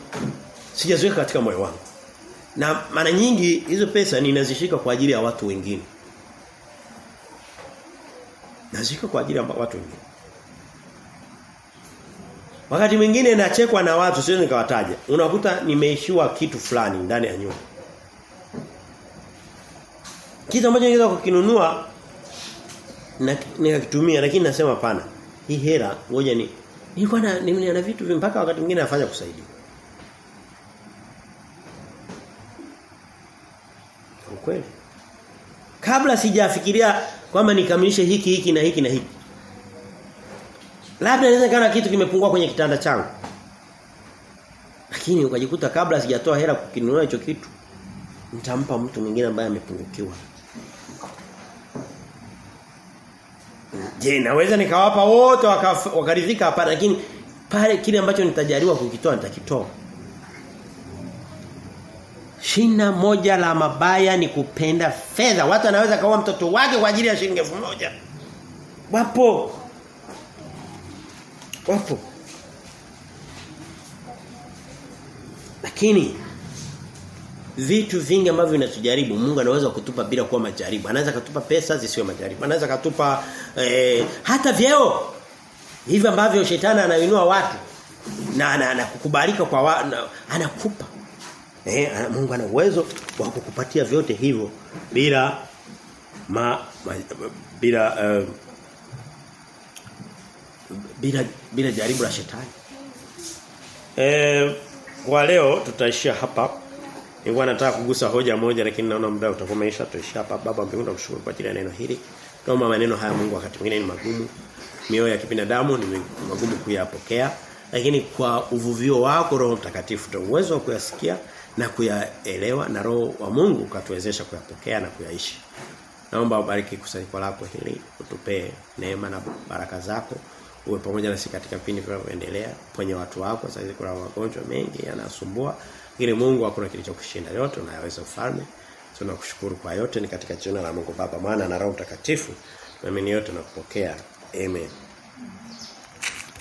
sijaziweka katika moyo wangu. Na mara nyingi hizo pesa ninazishika kwa ajili ya watu wengine. Nazishika kwa ajili ya watu wengine. Wakati mwingine nachekwa na watu siwezi nikawataja. Unakuta nimeishiwa kitu fulani ndani ya nyumba. Kitu ambacho ningeweza kukinunua na nikakitumia lakini nasema hapana. Hii hela ngoja ni nilikuwa na na vitu mpaka wakati mwingine nafanya kusaidia. Ukweli. Kabla sijafikiria kwamba nikamilishe hiki hiki na hiki na hiki. Labda inaweza kana kitu kimepungua kwenye kitanda changu. Lakini ukajikuta kabla sijatoa hela kukinunua hicho kitu nitampa mtu mwingine ambaye amepungukiwa. Je, naweza nikawapa wote wakaridhika hapana lakini pale kile ambacho nitajaliwa kukitoa nitakitoa. Shina moja la mabaya ni kupenda fedha. Watu anaweza kaoa mtoto wake kwa ajili ya shilingi moja Wapo. Wapo. Lakini vitu vingi ambavyo vinatujaribu Mungu anaweza kutupa bila kuwa majaribu. Anaweza kutupa pesa zisiwe majaribu. Anaweza kutupa eh, hata vyeo. Hivi ambavyo shetani anainua watu na anakukubalika kwa wa, na, anakupa. Eh, Mungu ana uwezo wa kukupatia vyote hivyo bila ma, ma bila uh, bila bila jaribu la shetani. Eh kwa leo tutaishia hapa. Nilikuwa nataka kugusa hoja moja lakini naona muda utakuwa umeisha tutaishia hapa. Baba mbinguni tunakushukuru kwa ajili ya neno hili. Tuomba maneno haya Mungu wakati mwingine ni magumu. Mioyo ya kibinadamu ni magumu kuyapokea. Lakini kwa uvuvio wako Roho Mtakatifu tuna uwezo wa kuyasikia na kuyaelewa na Roho wa Mungu katuwezesha kuyapokea na kuyaishi. Naomba ubariki kusanyiko lako hili, utupe neema na baraka zako. Uwe pamoja nasi katika vipindi vinavyoendelea kwenye watu wako. Sasa kuna magonjwa mengi yanasumbua. Ili Mungu hakuna kilichokushinda yote unayaweza ufalme. Tunakushukuru kwa yote ni katika jina la Mungu Baba, maana na Roho Mtakatifu. Naamini yote nakupokea. Amen.